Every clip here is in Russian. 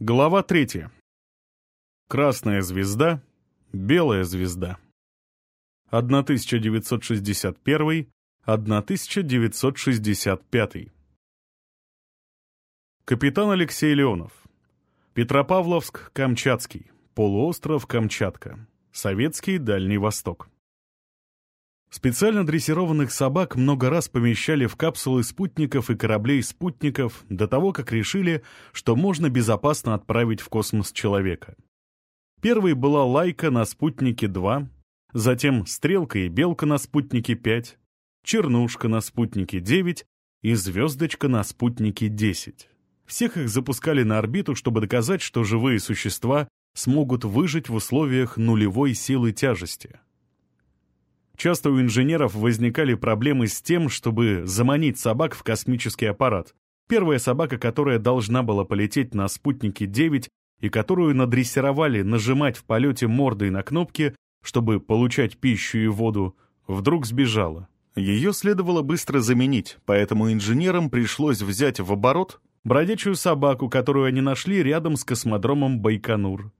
Глава третья. Красная звезда, белая звезда. 1961-1965. Капитан Алексей Леонов. Петропавловск, Камчатский. Полуостров Камчатка. Советский Дальний Восток. Специально дрессированных собак много раз помещали в капсулы спутников и кораблей-спутников до того, как решили, что можно безопасно отправить в космос человека. Первой была «Лайка» на «Спутнике-2», затем «Стрелка» и «Белка» на «Спутнике-5», «Чернушка» на «Спутнике-9» и «Звездочка» на «Спутнике-10». Всех их запускали на орбиту, чтобы доказать, что живые существа смогут выжить в условиях нулевой силы тяжести. Часто у инженеров возникали проблемы с тем, чтобы заманить собак в космический аппарат. Первая собака, которая должна была полететь на спутнике 9 и которую надрессировали нажимать в полете мордой на кнопки, чтобы получать пищу и воду, вдруг сбежала. Ее следовало быстро заменить, поэтому инженерам пришлось взять в оборот бродячую собаку, которую они нашли рядом с космодромом Байконур.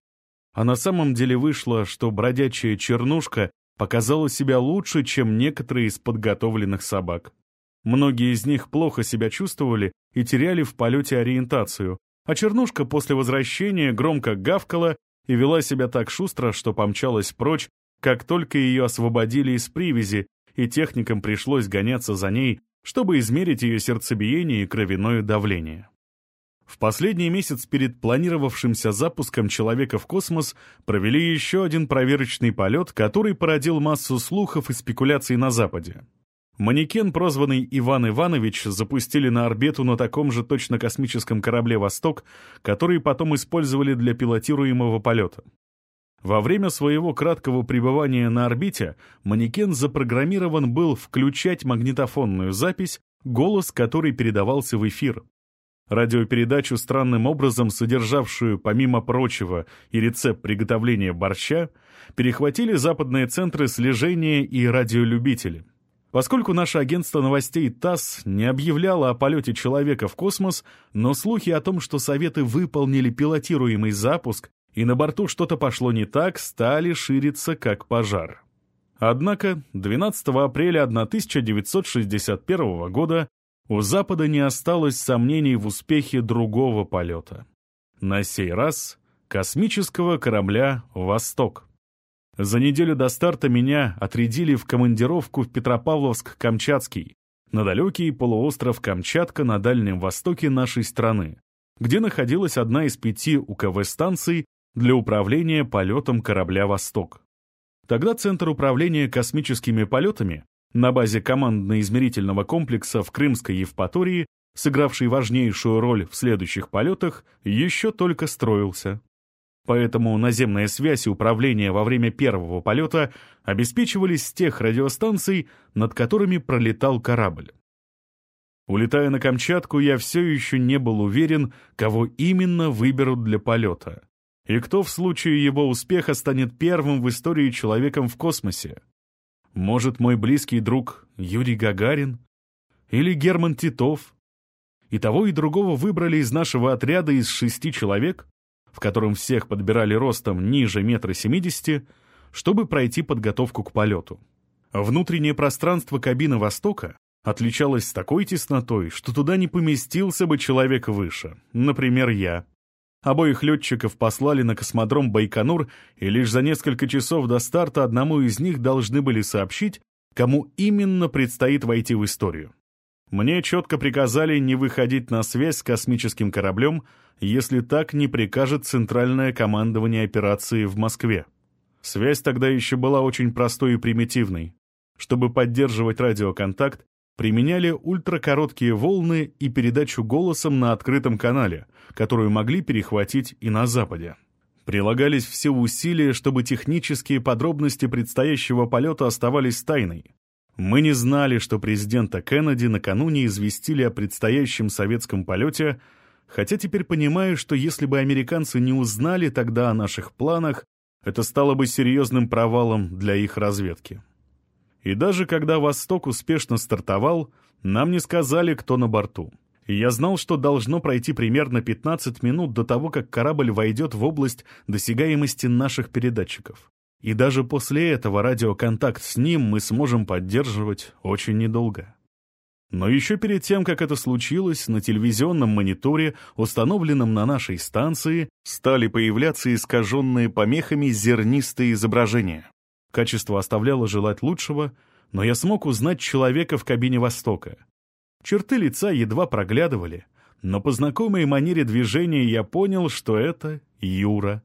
А на самом деле вышло, что бродячая чернушка показала себя лучше, чем некоторые из подготовленных собак. Многие из них плохо себя чувствовали и теряли в полете ориентацию, а Чернушка после возвращения громко гавкала и вела себя так шустро, что помчалась прочь, как только ее освободили из привязи, и техникам пришлось гоняться за ней, чтобы измерить ее сердцебиение и кровяное давление. В последний месяц перед планировавшимся запуском человека в космос провели еще один проверочный полет, который породил массу слухов и спекуляций на Западе. Манекен, прозванный Иван Иванович, запустили на орбиту на таком же точно космическом корабле «Восток», который потом использовали для пилотируемого полета. Во время своего краткого пребывания на орбите манекен запрограммирован был включать магнитофонную запись, голос который передавался в эфир. Радиопередачу, странным образом содержавшую, помимо прочего, и рецепт приготовления борща, перехватили западные центры слежения и радиолюбители. Поскольку наше агентство новостей ТАСС не объявляло о полете человека в космос, но слухи о том, что Советы выполнили пилотируемый запуск и на борту что-то пошло не так, стали шириться как пожар. Однако 12 апреля 1961 года у Запада не осталось сомнений в успехе другого полета. На сей раз космического корабля «Восток». За неделю до старта меня отрядили в командировку в Петропавловск-Камчатский, на далекий полуостров Камчатка на Дальнем Востоке нашей страны, где находилась одна из пяти УКВ-станций для управления полетом корабля «Восток». Тогда Центр управления космическими полетами на базе командно-измерительного комплекса в Крымской Евпатории, сыгравший важнейшую роль в следующих полетах, еще только строился. Поэтому наземная связь и управление во время первого полета обеспечивались с тех радиостанций, над которыми пролетал корабль. Улетая на Камчатку, я все еще не был уверен, кого именно выберут для полета, и кто в случае его успеха станет первым в истории человеком в космосе. Может, мой близкий друг Юрий Гагарин? Или Герман Титов? И того, и другого выбрали из нашего отряда из шести человек, в котором всех подбирали ростом ниже метра семидесяти, чтобы пройти подготовку к полету. Внутреннее пространство кабины «Востока» отличалось такой теснотой, что туда не поместился бы человек выше, например, я. Обоих летчиков послали на космодром Байконур, и лишь за несколько часов до старта одному из них должны были сообщить, кому именно предстоит войти в историю. Мне четко приказали не выходить на связь с космическим кораблем, если так не прикажет Центральное командование операции в Москве. Связь тогда еще была очень простой и примитивной. Чтобы поддерживать радиоконтакт, применяли ультракороткие волны и передачу голосом на открытом канале, которую могли перехватить и на Западе. Прилагались все усилия, чтобы технические подробности предстоящего полета оставались тайной. Мы не знали, что президента Кеннеди накануне известили о предстоящем советском полете, хотя теперь понимаю, что если бы американцы не узнали тогда о наших планах, это стало бы серьезным провалом для их разведки. И даже когда «Восток» успешно стартовал, нам не сказали, кто на борту. Я знал, что должно пройти примерно 15 минут до того, как корабль войдет в область досягаемости наших передатчиков. И даже после этого радиоконтакт с ним мы сможем поддерживать очень недолго. Но еще перед тем, как это случилось, на телевизионном мониторе, установленном на нашей станции, стали появляться искаженные помехами зернистые изображения. Качество оставляло желать лучшего, но я смог узнать человека в кабине «Востока». Черты лица едва проглядывали, но по знакомой манере движения я понял, что это Юра.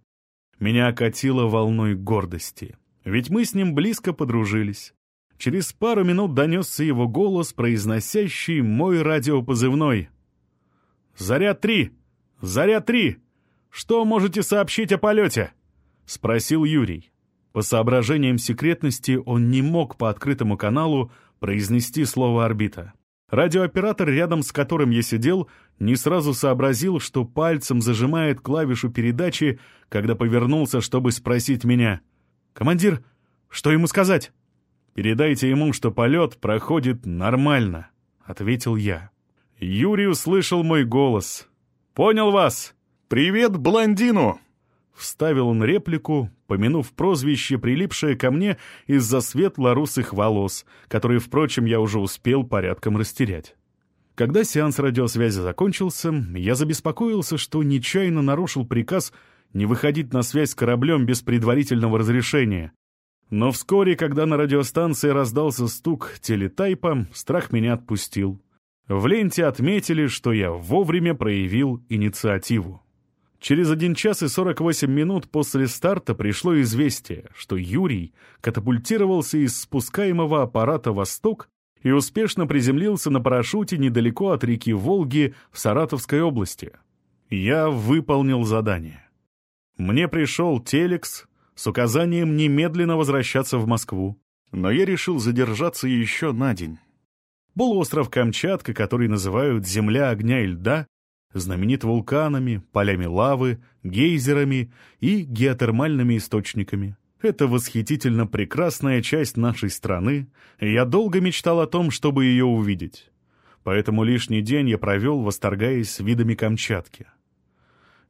Меня окатило волной гордости, ведь мы с ним близко подружились. Через пару минут донесся его голос, произносящий мой радиопозывной. «Заря-3! Заря-3! Что можете сообщить о полете?» — спросил Юрий. По соображениям секретности он не мог по открытому каналу произнести слово «орбита». Радиооператор, рядом с которым я сидел, не сразу сообразил, что пальцем зажимает клавишу передачи, когда повернулся, чтобы спросить меня. «Командир, что ему сказать?» «Передайте ему, что полет проходит нормально», — ответил я. Юрий услышал мой голос. «Понял вас! Привет блондину!» Вставил он реплику, помянув прозвище, прилипшее ко мне из-за светло-русых волос, которые, впрочем, я уже успел порядком растерять. Когда сеанс радиосвязи закончился, я забеспокоился, что нечаянно нарушил приказ не выходить на связь с кораблем без предварительного разрешения, но вскоре, когда на радиостанции раздался стук телетайпа, страх меня отпустил. В ленте отметили, что я вовремя проявил инициативу. Через один час и 48 минут после старта пришло известие, что Юрий катапультировался из спускаемого аппарата «Восток» и успешно приземлился на парашюте недалеко от реки Волги в Саратовской области. Я выполнил задание. Мне пришел телекс с указанием немедленно возвращаться в Москву. Но я решил задержаться еще на день. Полуостров Камчатка, который называют «Земля огня и льда», знаменит вулканами, полями лавы, гейзерами и геотермальными источниками. Это восхитительно прекрасная часть нашей страны, и я долго мечтал о том, чтобы ее увидеть. Поэтому лишний день я провел, восторгаясь видами Камчатки.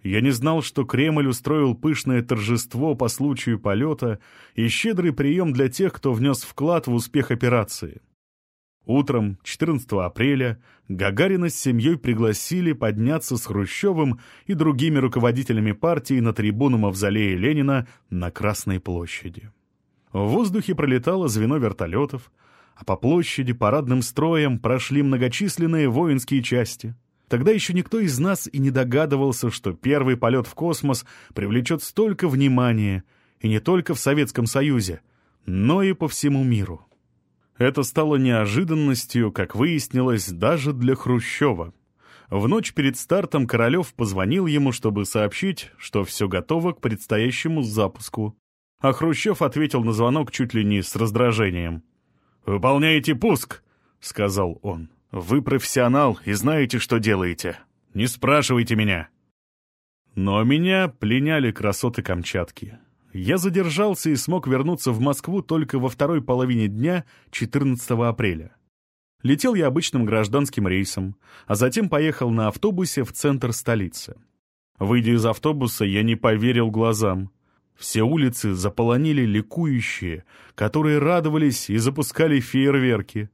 Я не знал, что Кремль устроил пышное торжество по случаю полета и щедрый прием для тех, кто внес вклад в успех операции. Утром, 14 апреля, Гагарина с семьей пригласили подняться с Хрущевым и другими руководителями партии на трибуну Мавзолея Ленина на Красной площади. В воздухе пролетало звено вертолетов, а по площади парадным строем прошли многочисленные воинские части — Тогда еще никто из нас и не догадывался, что первый полет в космос привлечет столько внимания, и не только в Советском Союзе, но и по всему миру. Это стало неожиданностью, как выяснилось, даже для Хрущева. В ночь перед стартом Королев позвонил ему, чтобы сообщить, что все готово к предстоящему запуску. А Хрущев ответил на звонок чуть ли не с раздражением. «Выполняйте пуск», — сказал он. Вы профессионал и знаете, что делаете. Не спрашивайте меня. Но меня пленяли красоты Камчатки. Я задержался и смог вернуться в Москву только во второй половине дня 14 апреля. Летел я обычным гражданским рейсом, а затем поехал на автобусе в центр столицы. Выйдя из автобуса, я не поверил глазам. Все улицы заполонили ликующие, которые радовались и запускали фейерверки.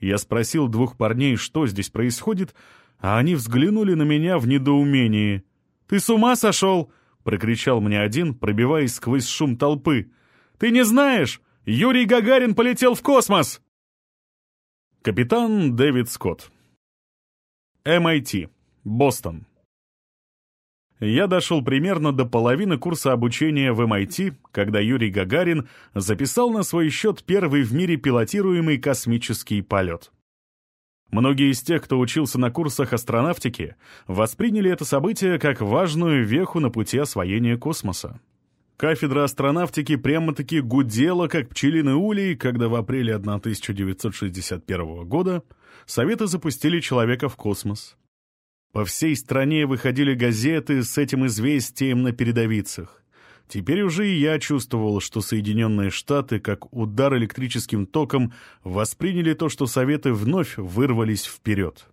Я спросил двух парней, что здесь происходит, а они взглянули на меня в недоумении. «Ты с ума сошел?» — прокричал мне один, пробиваясь сквозь шум толпы. «Ты не знаешь? Юрий Гагарин полетел в космос!» Капитан Дэвид Скотт. MIT. Бостон я дошел примерно до половины курса обучения в MIT, когда Юрий Гагарин записал на свой счет первый в мире пилотируемый космический полет. Многие из тех, кто учился на курсах астронавтики, восприняли это событие как важную веху на пути освоения космоса. Кафедра астронавтики прямо-таки гудела, как пчелиный улей, когда в апреле 1961 года Советы запустили человека в космос. По всей стране выходили газеты с этим известием на передовицах. Теперь уже и я чувствовал, что Соединенные Штаты, как удар электрическим током, восприняли то, что Советы вновь вырвались вперед.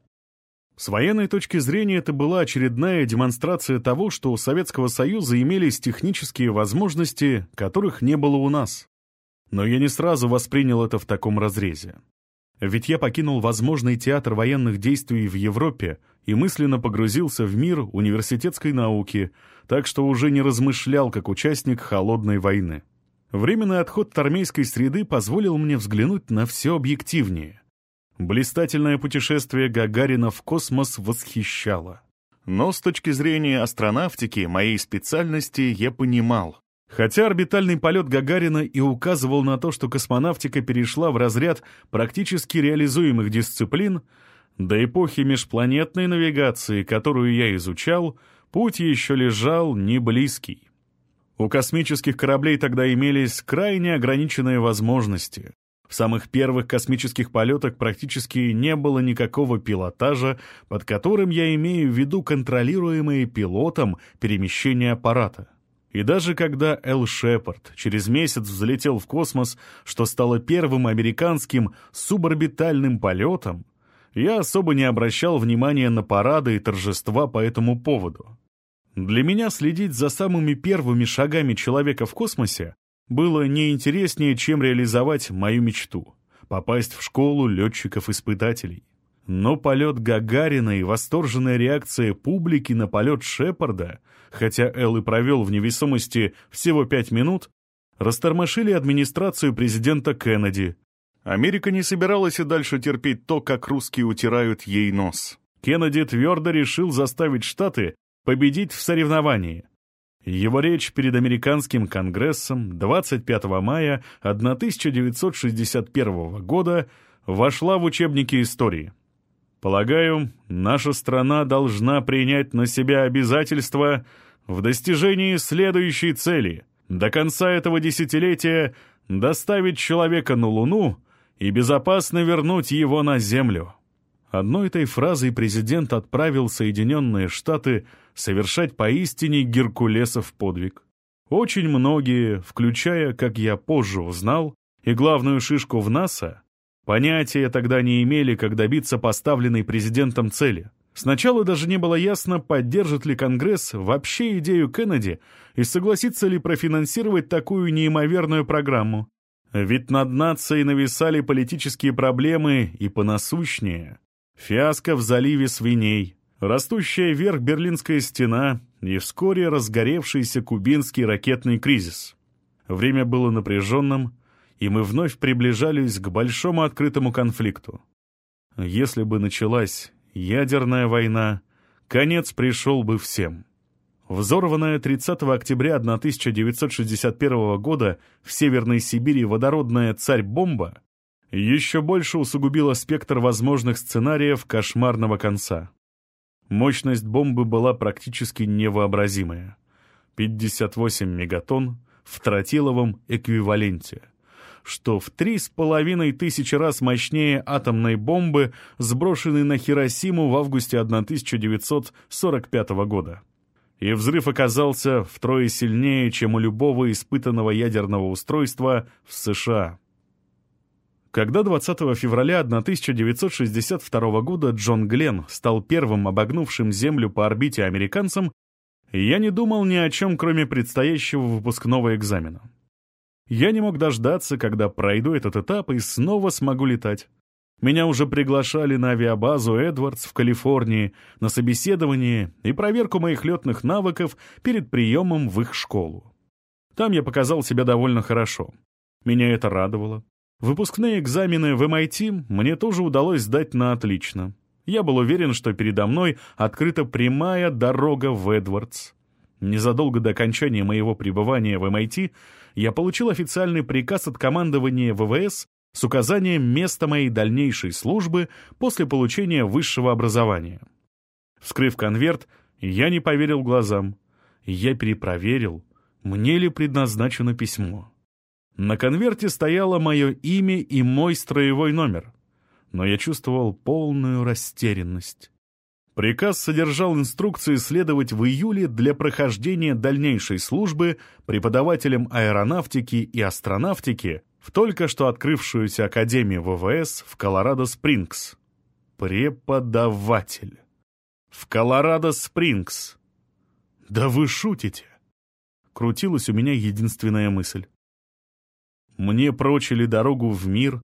С военной точки зрения это была очередная демонстрация того, что у Советского Союза имелись технические возможности, которых не было у нас. Но я не сразу воспринял это в таком разрезе. Ведь я покинул возможный театр военных действий в Европе и мысленно погрузился в мир университетской науки, так что уже не размышлял как участник холодной войны. Временный отход от армейской среды позволил мне взглянуть на все объективнее. Блистательное путешествие Гагарина в космос восхищало. Но с точки зрения астронавтики, моей специальности, я понимал. Хотя орбитальный полет Гагарина и указывал на то, что космонавтика перешла в разряд практически реализуемых дисциплин, до эпохи межпланетной навигации, которую я изучал, путь еще лежал не близкий. У космических кораблей тогда имелись крайне ограниченные возможности. В самых первых космических полетах практически не было никакого пилотажа, под которым я имею в виду контролируемые пилотом перемещение аппарата. И даже когда Эл Шепард через месяц взлетел в космос, что стало первым американским суборбитальным полетом, я особо не обращал внимания на парады и торжества по этому поводу. Для меня следить за самыми первыми шагами человека в космосе было не интереснее, чем реализовать мою мечту — попасть в школу летчиков-испытателей. Но полет Гагарина и восторженная реакция публики на полет Шепарда, хотя Эл и провел в невесомости всего пять минут, растормошили администрацию президента Кеннеди. Америка не собиралась и дальше терпеть то, как русские утирают ей нос. Кеннеди твердо решил заставить Штаты победить в соревновании. Его речь перед американским конгрессом 25 мая 1961 года вошла в учебники истории. Полагаю, наша страна должна принять на себя обязательства в достижении следующей цели — до конца этого десятилетия доставить человека на Луну и безопасно вернуть его на Землю. Одной этой фразой президент отправил Соединенные Штаты совершать поистине Геркулесов подвиг. Очень многие, включая, как я позже узнал, и главную шишку в НАСА, понятия тогда не имели, как добиться поставленной президентом цели. Сначала даже не было ясно, поддержит ли Конгресс вообще идею Кеннеди и согласится ли профинансировать такую неимоверную программу. Ведь над нацией нависали политические проблемы и понасущнее. Фиаско в заливе свиней, растущая вверх Берлинская стена и вскоре разгоревшийся кубинский ракетный кризис. Время было напряженным, и мы вновь приближались к большому открытому конфликту. Если бы началась ядерная война, конец пришел бы всем. Взорванная 30 октября 1961 года в Северной Сибири водородная «Царь-бомба» еще больше усугубила спектр возможных сценариев кошмарного конца. Мощность бомбы была практически невообразимая. 58 мегатонн в тротиловом эквиваленте, что в три с половиной тысячи раз мощнее атомной бомбы, сброшенной на Хиросиму в августе 1945 года. И взрыв оказался втрое сильнее, чем у любого испытанного ядерного устройства в США. Когда 20 февраля 1962 года Джон Гленн стал первым обогнувшим Землю по орбите американцем, я не думал ни о чем, кроме предстоящего выпускного экзамена. Я не мог дождаться, когда пройду этот этап и снова смогу летать. Меня уже приглашали на авиабазу Эдвардс в Калифорнии на собеседование и проверку моих летных навыков перед приемом в их школу. Там я показал себя довольно хорошо. Меня это радовало. Выпускные экзамены в MIT мне тоже удалось сдать на отлично. Я был уверен, что передо мной открыта прямая дорога в Эдвардс. Незадолго до окончания моего пребывания в MIT я получил официальный приказ от командования ВВС с указанием места моей дальнейшей службы после получения высшего образования. Вскрыв конверт, я не поверил глазам. Я перепроверил, мне ли предназначено письмо. На конверте стояло мое имя и мой строевой номер, но я чувствовал полную растерянность. Приказ содержал инструкции следовать в июле для прохождения дальнейшей службы преподавателем аэронавтики и астронавтики в только что открывшуюся Академию ВВС в Колорадо-Спрингс. Преподаватель. в Колорадо-Спрингс. Да вы шутите. Крутилась у меня единственная мысль. Мне прочили дорогу в мир,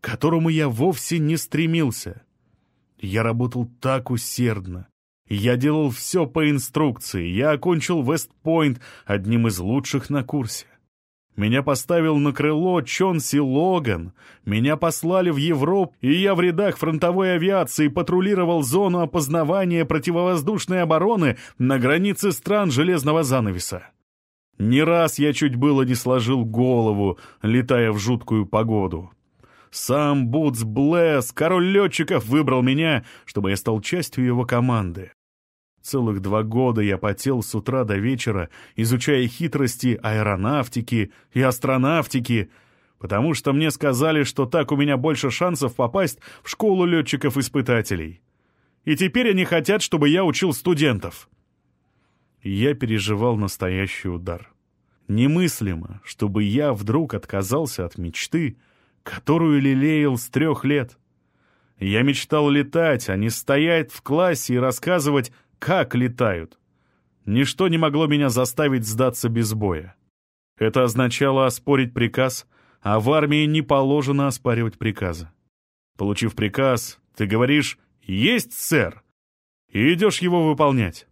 к которому я вовсе не стремился. Я работал так усердно. Я делал все по инструкции. Я окончил Вестпойнт одним из лучших на курсе. Меня поставил на крыло Чонси Логан. Меня послали в Европу, и я в рядах фронтовой авиации патрулировал зону опознавания противовоздушной обороны на границе стран Железного занавеса. Не раз я чуть было не сложил голову, летая в жуткую погоду. Сам Бутс Блэс, король летчиков, выбрал меня, чтобы я стал частью его команды. Целых два года я потел с утра до вечера, изучая хитрости аэронавтики и астронавтики, потому что мне сказали, что так у меня больше шансов попасть в школу летчиков-испытателей. И теперь они хотят, чтобы я учил студентов. Я переживал настоящий удар. Немыслимо, чтобы я вдруг отказался от мечты, которую лелеял с трех лет. Я мечтал летать, а не стоять в классе и рассказывать как летают. Ничто не могло меня заставить сдаться без боя. Это означало оспорить приказ, а в армии не положено оспаривать приказы. Получив приказ, ты говоришь «Есть, сэр!» и идешь его выполнять.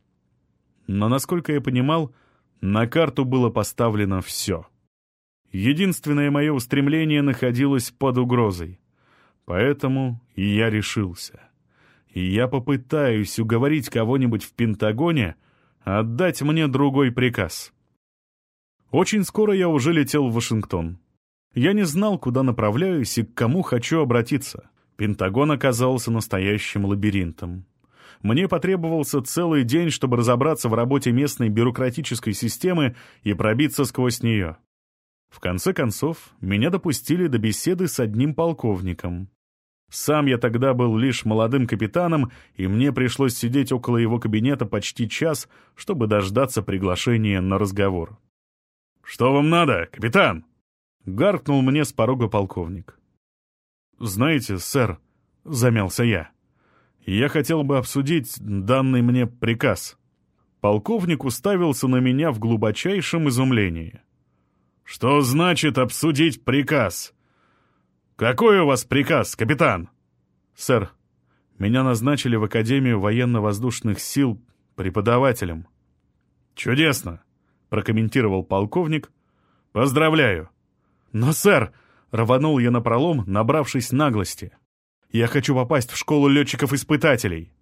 Но, насколько я понимал, на карту было поставлено все. Единственное мое устремление находилось под угрозой. Поэтому я решился и я попытаюсь уговорить кого-нибудь в Пентагоне отдать мне другой приказ. Очень скоро я уже летел в Вашингтон. Я не знал, куда направляюсь и к кому хочу обратиться. Пентагон оказался настоящим лабиринтом. Мне потребовался целый день, чтобы разобраться в работе местной бюрократической системы и пробиться сквозь нее. В конце концов, меня допустили до беседы с одним полковником. Сам я тогда был лишь молодым капитаном, и мне пришлось сидеть около его кабинета почти час, чтобы дождаться приглашения на разговор. «Что вам надо, капитан?» — гаркнул мне с порога полковник. «Знаете, сэр», — замялся я, — «я хотел бы обсудить данный мне приказ». Полковник уставился на меня в глубочайшем изумлении. «Что значит обсудить приказ?» «Какой у вас приказ, капитан?» «Сэр, меня назначили в Академию военно-воздушных сил преподавателем». «Чудесно», — прокомментировал полковник. «Поздравляю». «Но, сэр», — рванул я напролом, набравшись наглости, «я хочу попасть в школу летчиков-испытателей».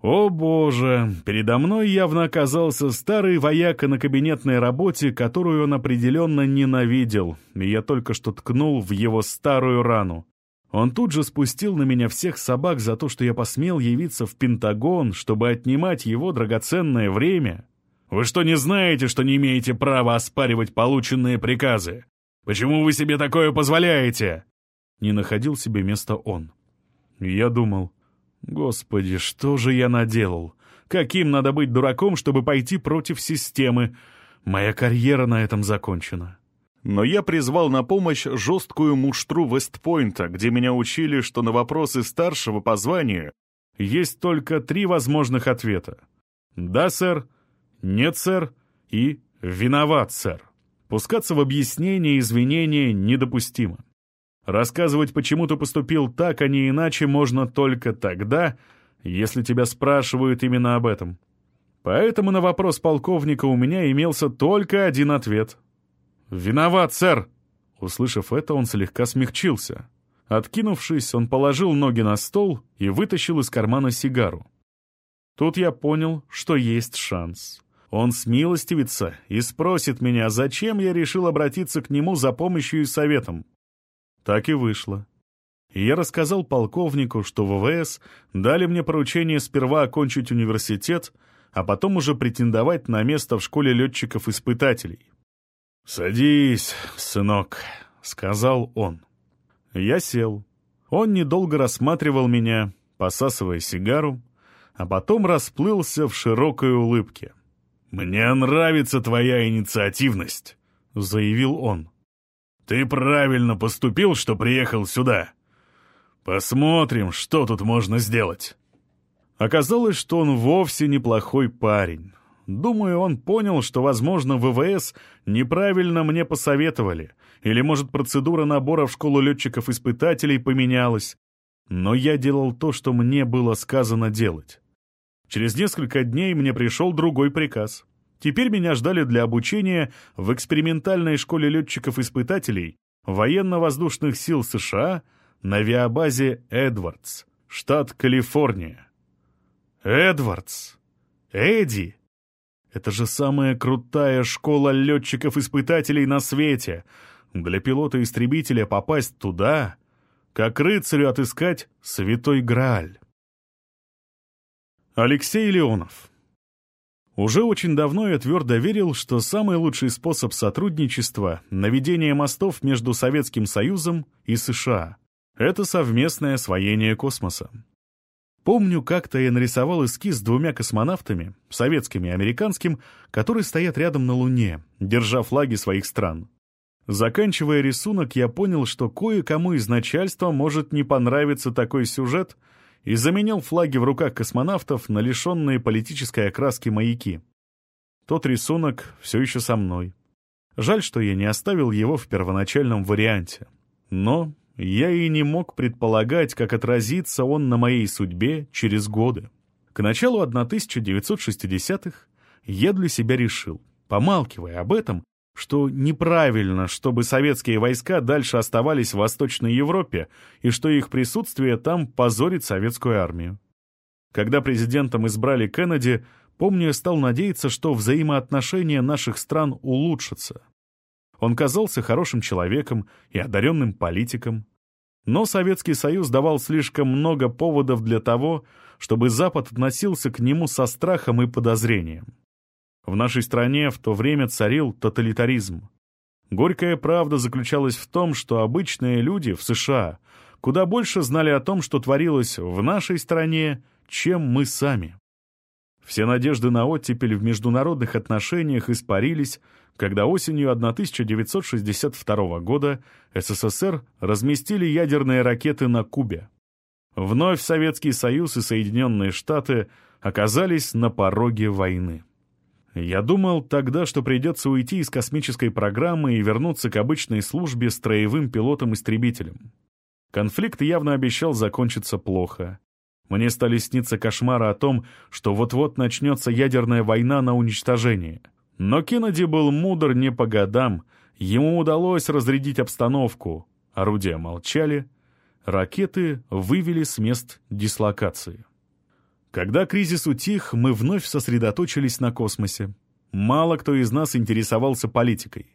О боже, передо мной явно оказался старый вояка на кабинетной работе, которую он определенно ненавидел, и я только что ткнул в его старую рану. Он тут же спустил на меня всех собак за то, что я посмел явиться в Пентагон, чтобы отнимать его драгоценное время. Вы что, не знаете, что не имеете права оспаривать полученные приказы? Почему вы себе такое позволяете?» Не находил себе места он. Я думал, Господи, что же я наделал? Каким надо быть дураком, чтобы пойти против системы? Моя карьера на этом закончена. Но я призвал на помощь жесткую муштру Вестпойнта, где меня учили, что на вопросы старшего по званию есть только три возможных ответа. «Да, сэр», «Нет, сэр» и «Виноват, сэр». Пускаться в объяснения и извинения недопустимо. Рассказывать, почему ты поступил так, а не иначе, можно только тогда, если тебя спрашивают именно об этом. Поэтому на вопрос полковника у меня имелся только один ответ. «Виноват, сэр!» Услышав это, он слегка смягчился. Откинувшись, он положил ноги на стол и вытащил из кармана сигару. Тут я понял, что есть шанс. Он смилостивится и спросит меня, зачем я решил обратиться к нему за помощью и советом. Так и вышло. И я рассказал полковнику, что ВВС дали мне поручение сперва окончить университет, а потом уже претендовать на место в школе летчиков-испытателей. «Садись, сынок», — сказал он. Я сел. Он недолго рассматривал меня, посасывая сигару, а потом расплылся в широкой улыбке. «Мне нравится твоя инициативность», — заявил он. Ты правильно поступил, что приехал сюда. Посмотрим, что тут можно сделать». Оказалось, что он вовсе неплохой парень. Думаю, он понял, что, возможно, ВВС неправильно мне посоветовали, или, может, процедура набора в школу летчиков-испытателей поменялась. Но я делал то, что мне было сказано делать. Через несколько дней мне пришел другой приказ. Теперь меня ждали для обучения в экспериментальной школе летчиков-испытателей военно-воздушных сил США на авиабазе «Эдвардс», штат Калифорния. «Эдвардс! Эдди!» Это же самая крутая школа летчиков-испытателей на свете. Для пилота-истребителя попасть туда, как рыцарю отыскать святой Грааль. Алексей Леонов уже очень давно я твердо верил, что самый лучший способ сотрудничества — наведение мостов между Советским Союзом и США — это совместное освоение космоса. Помню, как-то я нарисовал эскиз с двумя космонавтами, советским и американским, которые стоят рядом на Луне, держа флаги своих стран. Заканчивая рисунок, я понял, что кое-кому из начальства может не понравиться такой сюжет — и заменил флаги в руках космонавтов на лишенные политической окраски маяки. Тот рисунок все еще со мной. Жаль, что я не оставил его в первоначальном варианте. Но я и не мог предполагать, как отразится он на моей судьбе через годы. К началу 1960-х я для себя решил, помалкивая об этом, что неправильно, чтобы советские войска дальше оставались в Восточной Европе и что их присутствие там позорит советскую армию. Когда президентом избрали Кеннеди, помню, стал надеяться, что взаимоотношения наших стран улучшатся. Он казался хорошим человеком и одаренным политиком. Но Советский Союз давал слишком много поводов для того, чтобы Запад относился к нему со страхом и подозрением. В нашей стране в то время царил тоталитаризм. Горькая правда заключалась в том, что обычные люди в США куда больше знали о том, что творилось в нашей стране, чем мы сами. Все надежды на оттепель в международных отношениях испарились, когда осенью 1962 года СССР разместили ядерные ракеты на Кубе. Вновь Советский Союз и Соединенные Штаты оказались на пороге войны. Я думал тогда, что придется уйти из космической программы и вернуться к обычной службе строевым пилотом-истребителем. Конфликт явно обещал закончиться плохо. Мне стали сниться кошмары о том, что вот-вот начнется ядерная война на уничтожение. Но Кеннеди был мудр не по годам, ему удалось разрядить обстановку. Орудия молчали, ракеты вывели с мест дислокации. Когда кризис утих, мы вновь сосредоточились на космосе. Мало кто из нас интересовался политикой.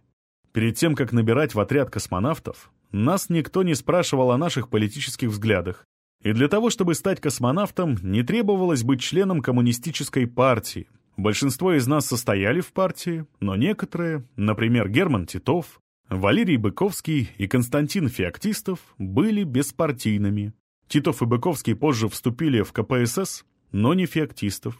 Перед тем, как набирать в отряд космонавтов, нас никто не спрашивал о наших политических взглядах. И для того, чтобы стать космонавтом, не требовалось быть членом коммунистической партии. Большинство из нас состояли в партии, но некоторые, например, Герман Титов, Валерий Быковский и Константин Феоктистов, были беспартийными. Титов и Быковский позже вступили в КПСС, но не феоктистов.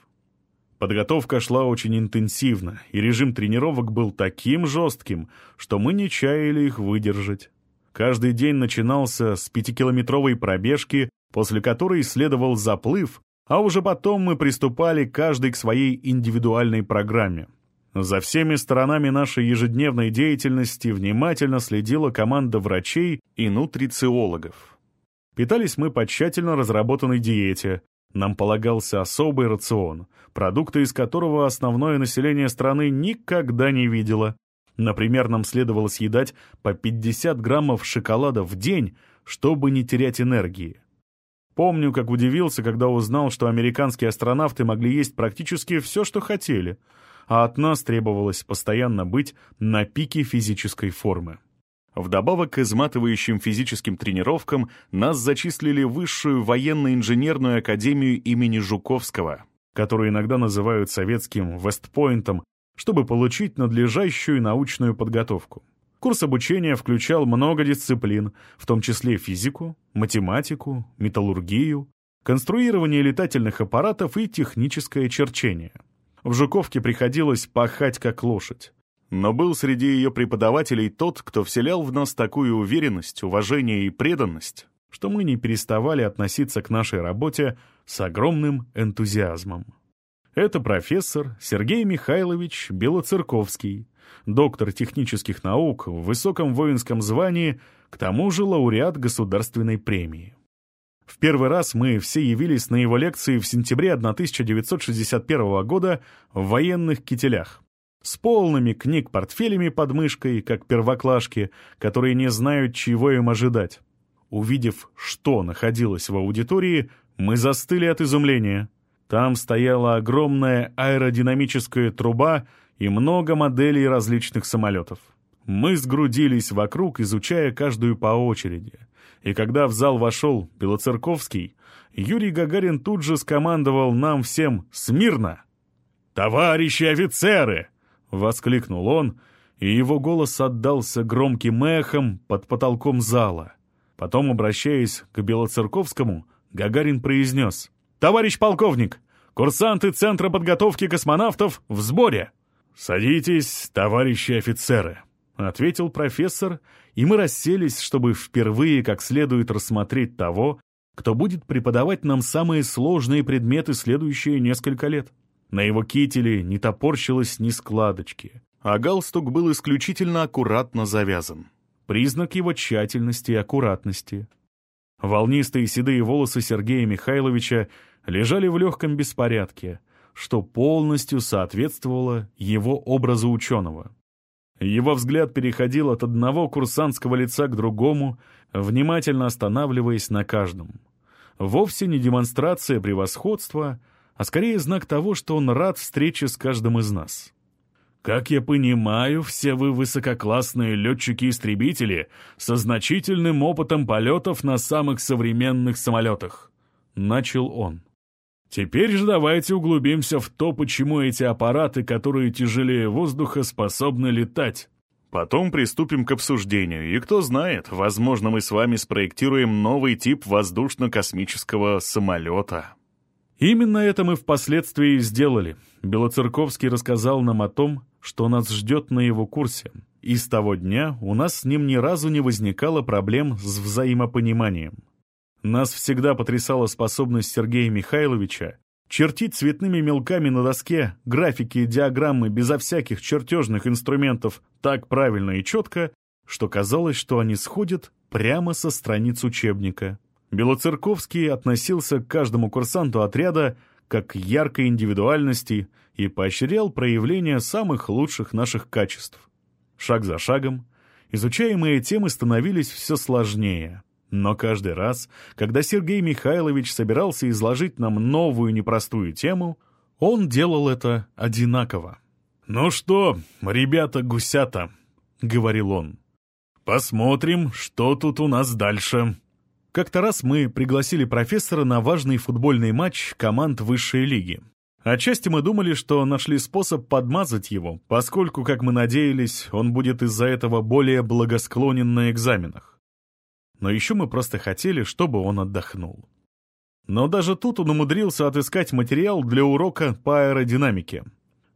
Подготовка шла очень интенсивно, и режим тренировок был таким жестким, что мы не чаяли их выдержать. Каждый день начинался с пятикилометровой пробежки, после которой следовал заплыв, а уже потом мы приступали каждый к своей индивидуальной программе. За всеми сторонами нашей ежедневной деятельности внимательно следила команда врачей и нутрициологов. Питались мы по тщательно разработанной диете, нам полагался особый рацион, продукты из которого основное население страны никогда не видело. Например, нам следовало съедать по 50 граммов шоколада в день, чтобы не терять энергии. Помню, как удивился, когда узнал, что американские астронавты могли есть практически все, что хотели, а от нас требовалось постоянно быть на пике физической формы. Вдобавок к изматывающим физическим тренировкам нас зачислили в высшую военно-инженерную академию имени Жуковского, которую иногда называют советским Вестпойнтом, чтобы получить надлежащую научную подготовку. Курс обучения включал много дисциплин, в том числе физику, математику, металлургию, конструирование летательных аппаратов и техническое черчение. В Жуковке приходилось пахать как лошадь. Но был среди ее преподавателей тот, кто вселял в нас такую уверенность, уважение и преданность, что мы не переставали относиться к нашей работе с огромным энтузиазмом. Это профессор Сергей Михайлович Белоцерковский, доктор технических наук в высоком воинском звании, к тому же лауреат государственной премии. В первый раз мы все явились на его лекции в сентябре 1961 года в военных кителях. С полными книг-портфелями под мышкой, как первоклашки, которые не знают, чего им ожидать. Увидев, что находилось в аудитории, мы застыли от изумления. Там стояла огромная аэродинамическая труба и много моделей различных самолетов. Мы сгрудились вокруг, изучая каждую по очереди. И когда в зал вошел Белоцерковский, Юрий Гагарин тут же скомандовал нам всем «Смирно!» «Товарищи офицеры!» — воскликнул он, и его голос отдался громким эхом под потолком зала. Потом, обращаясь к Белоцерковскому, Гагарин произнес «Товарищ полковник, курсанты Центра подготовки космонавтов в сборе!» «Садитесь, товарищи офицеры!» — ответил профессор, и мы расселись, чтобы впервые как следует рассмотреть того, кто будет преподавать нам самые сложные предметы следующие несколько лет. На его кителе не топорщилось ни складочки, а галстук был исключительно аккуратно завязан. Признак его тщательности и аккуратности. Волнистые седые волосы Сергея Михайловича лежали в легком беспорядке, что полностью соответствовало его образу ученого. Его взгляд переходил от одного курсантского лица к другому, внимательно останавливаясь на каждом. Вовсе не демонстрация превосходства, а скорее знак того, что он рад встрече с каждым из нас. «Как я понимаю, все вы высококлассные летчики-истребители со значительным опытом полетов на самых современных самолетах», — начал он. Теперь же давайте углубимся в то, почему эти аппараты, которые тяжелее воздуха, способны летать. Потом приступим к обсуждению, и кто знает, возможно, мы с вами спроектируем новый тип воздушно-космического самолета. Именно это мы впоследствии сделали. Белоцерковский рассказал нам о том, что нас ждет на его курсе. И с того дня у нас с ним ни разу не возникало проблем с взаимопониманием. Нас всегда потрясала способность Сергея Михайловича чертить цветными мелками на доске графики и диаграммы безо всяких чертежных инструментов так правильно и четко, что казалось, что они сходят прямо со страниц учебника. Белоцерковский относился к каждому курсанту отряда как к яркой индивидуальности и поощрял проявление самых лучших наших качеств. Шаг за шагом изучаемые темы становились все сложнее — но каждый раз, когда Сергей Михайлович собирался изложить нам новую непростую тему, он делал это одинаково. «Ну что, ребята-гусята», — говорил он, — «посмотрим, что тут у нас дальше». Как-то раз мы пригласили профессора на важный футбольный матч команд высшей лиги. Отчасти мы думали, что нашли способ подмазать его, поскольку, как мы надеялись, он будет из-за этого более благосклонен на экзаменах но еще мы просто хотели, чтобы он отдохнул. Но даже тут он умудрился отыскать материал для урока по аэродинамике.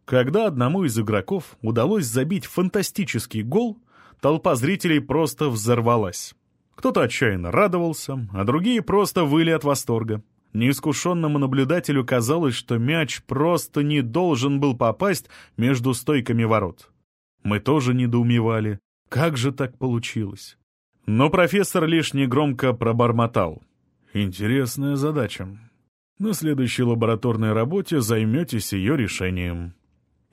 Когда одному из игроков удалось забить фантастический гол, толпа зрителей просто взорвалась. Кто-то отчаянно радовался, а другие просто выли от восторга. Неискушенному наблюдателю казалось, что мяч просто не должен был попасть между стойками ворот. Мы тоже недоумевали, как же так получилось. Но профессор лишь негромко пробормотал. «Интересная задача. На следующей лабораторной работе займетесь ее решением».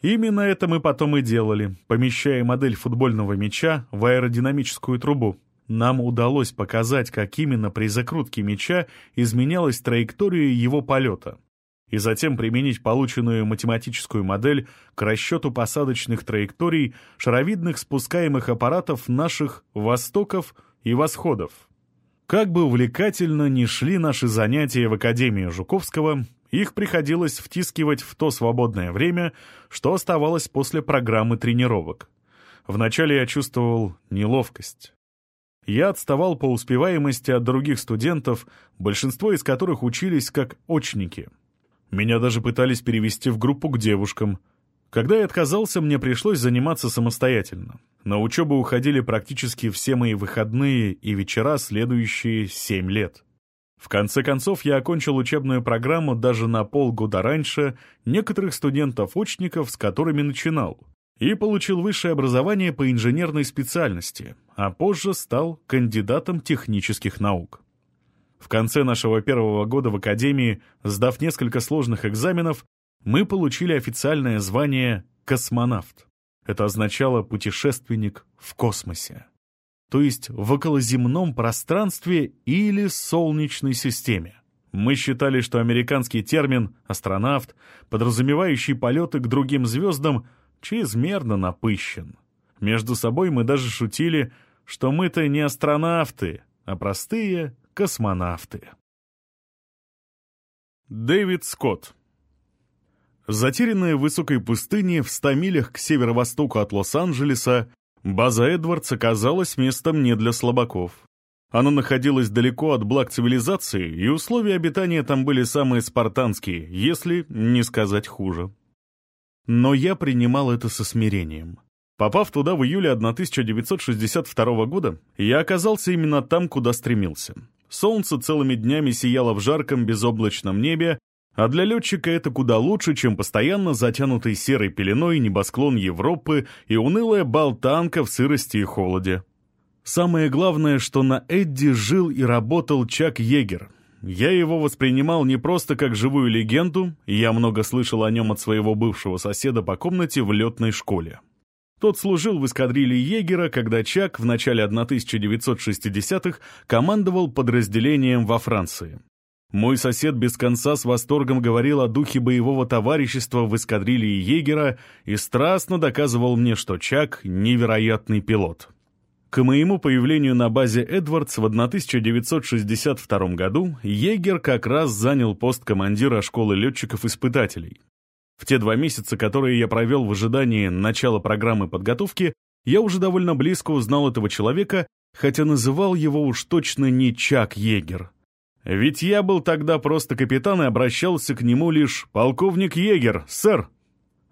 Именно это мы потом и делали, помещая модель футбольного мяча в аэродинамическую трубу. Нам удалось показать, как именно при закрутке мяча изменялась траектория его полета и затем применить полученную математическую модель к расчету посадочных траекторий шаровидных спускаемых аппаратов наших «Востоков» и «Восходов». Как бы увлекательно ни шли наши занятия в Академии Жуковского, их приходилось втискивать в то свободное время, что оставалось после программы тренировок. Вначале я чувствовал неловкость. Я отставал по успеваемости от других студентов, большинство из которых учились как очники — меня даже пытались перевести в группу к девушкам. Когда я отказался, мне пришлось заниматься самостоятельно. На учебу уходили практически все мои выходные и вечера следующие семь лет. В конце концов, я окончил учебную программу даже на полгода раньше некоторых студентов-очников, с которыми начинал, и получил высшее образование по инженерной специальности, а позже стал кандидатом технических наук. В конце нашего первого года в академии, сдав несколько сложных экзаменов, мы получили официальное звание «космонавт». Это означало «путешественник в космосе» то есть в околоземном пространстве или Солнечной системе. Мы считали, что американский термин «астронавт», подразумевающий полеты к другим звездам, чрезмерно напыщен. Между собой мы даже шутили, что мы-то не астронавты, а простые космонавты. Дэвид Скотт Затерянная в высокой пустыне в 100 милях к северо-востоку от Лос-Анджелеса, База Эдвардс оказалась местом не для слабаков. Она находилась далеко от благ цивилизации, и условия обитания там были самые спартанские, если не сказать хуже. Но я принимал это со смирением. Попав туда в июле 1962 года, я оказался именно там, куда стремился. Солнце целыми днями сияло в жарком безоблачном небе, а для летчика это куда лучше, чем постоянно затянутый серой пеленой небосклон Европы и унылая болтанка в сырости и холоде. Самое главное, что на Эдди жил и работал Чак Егер. Я его воспринимал не просто как живую легенду, я много слышал о нем от своего бывшего соседа по комнате в летной школе. Тот служил в эскадрилье егера, когда Чак в начале 1960-х командовал подразделением во Франции. Мой сосед без конца с восторгом говорил о духе боевого товарищества в эскадрилье егера и страстно доказывал мне, что Чак — невероятный пилот. К моему появлению на базе Эдвардс в 1962 году егер как раз занял пост командира школы летчиков-испытателей. В те два месяца, которые я провел в ожидании начала программы подготовки, я уже довольно близко узнал этого человека, хотя называл его уж точно не Чак Егер. Ведь я был тогда просто капитан и обращался к нему лишь «Полковник Егер, сэр».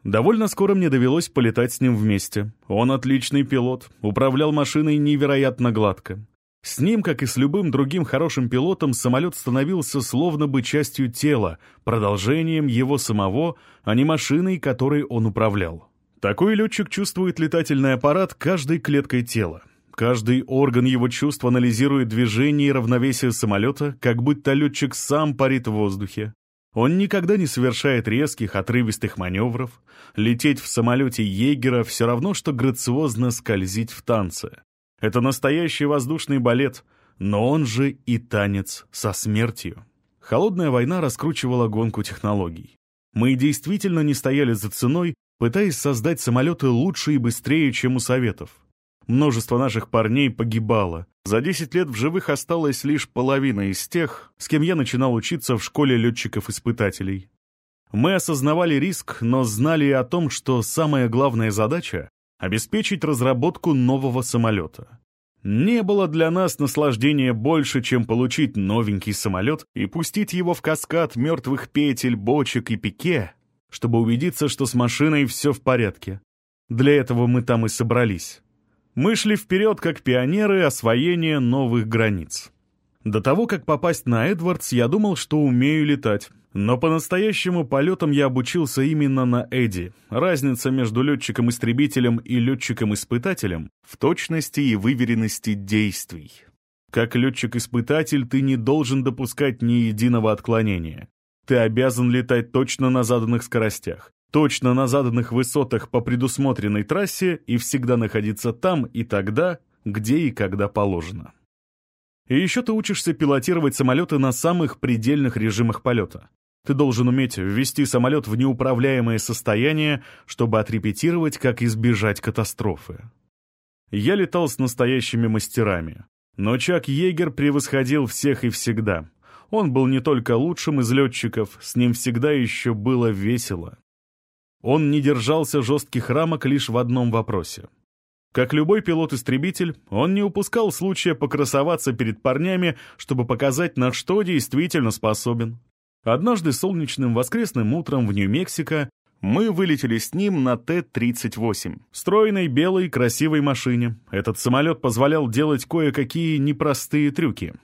Довольно скоро мне довелось полетать с ним вместе. Он отличный пилот, управлял машиной невероятно гладко. С ним, как и с любым другим хорошим пилотом, самолет становился словно бы частью тела, продолжением его самого, а не машиной, которой он управлял. Такой летчик чувствует летательный аппарат каждой клеткой тела. Каждый орган его чувств анализирует движение и равновесие самолета, как будто летчик сам парит в воздухе. Он никогда не совершает резких, отрывистых маневров. Лететь в самолете егера все равно, что грациозно скользить в танце. Это настоящий воздушный балет, но он же и танец со смертью. Холодная война раскручивала гонку технологий. Мы действительно не стояли за ценой, пытаясь создать самолеты лучше и быстрее, чем у Советов. Множество наших парней погибало. За 10 лет в живых осталась лишь половина из тех, с кем я начинал учиться в школе летчиков-испытателей. Мы осознавали риск, но знали и о том, что самая главная задача — обеспечить разработку нового самолета. Не было для нас наслаждения больше, чем получить новенький самолет и пустить его в каскад мертвых петель, бочек и пике, чтобы убедиться, что с машиной все в порядке. Для этого мы там и собрались. Мы шли вперед как пионеры освоения новых границ. До того, как попасть на Эдвардс, я думал, что умею летать. Но по-настоящему полетам я обучился именно на Эдди. Разница между летчиком-истребителем и летчиком-испытателем в точности и выверенности действий. Как летчик-испытатель ты не должен допускать ни единого отклонения. Ты обязан летать точно на заданных скоростях точно на заданных высотах по предусмотренной трассе и всегда находиться там и тогда, где и когда положено. И еще ты учишься пилотировать самолеты на самых предельных режимах полета. Ты должен уметь ввести самолет в неуправляемое состояние, чтобы отрепетировать, как избежать катастрофы. Я летал с настоящими мастерами. Но Чак Егер превосходил всех и всегда. Он был не только лучшим из летчиков, с ним всегда еще было весело. Он не держался жестких рамок лишь в одном вопросе. Как любой пилот-истребитель, он не упускал случая покрасоваться перед парнями, чтобы показать, на что действительно способен. Однажды солнечным воскресным утром в Нью-Мексико мы вылетели с ним на Т-38, стройной белой красивой машине. Этот самолет позволял делать кое-какие непростые трюки.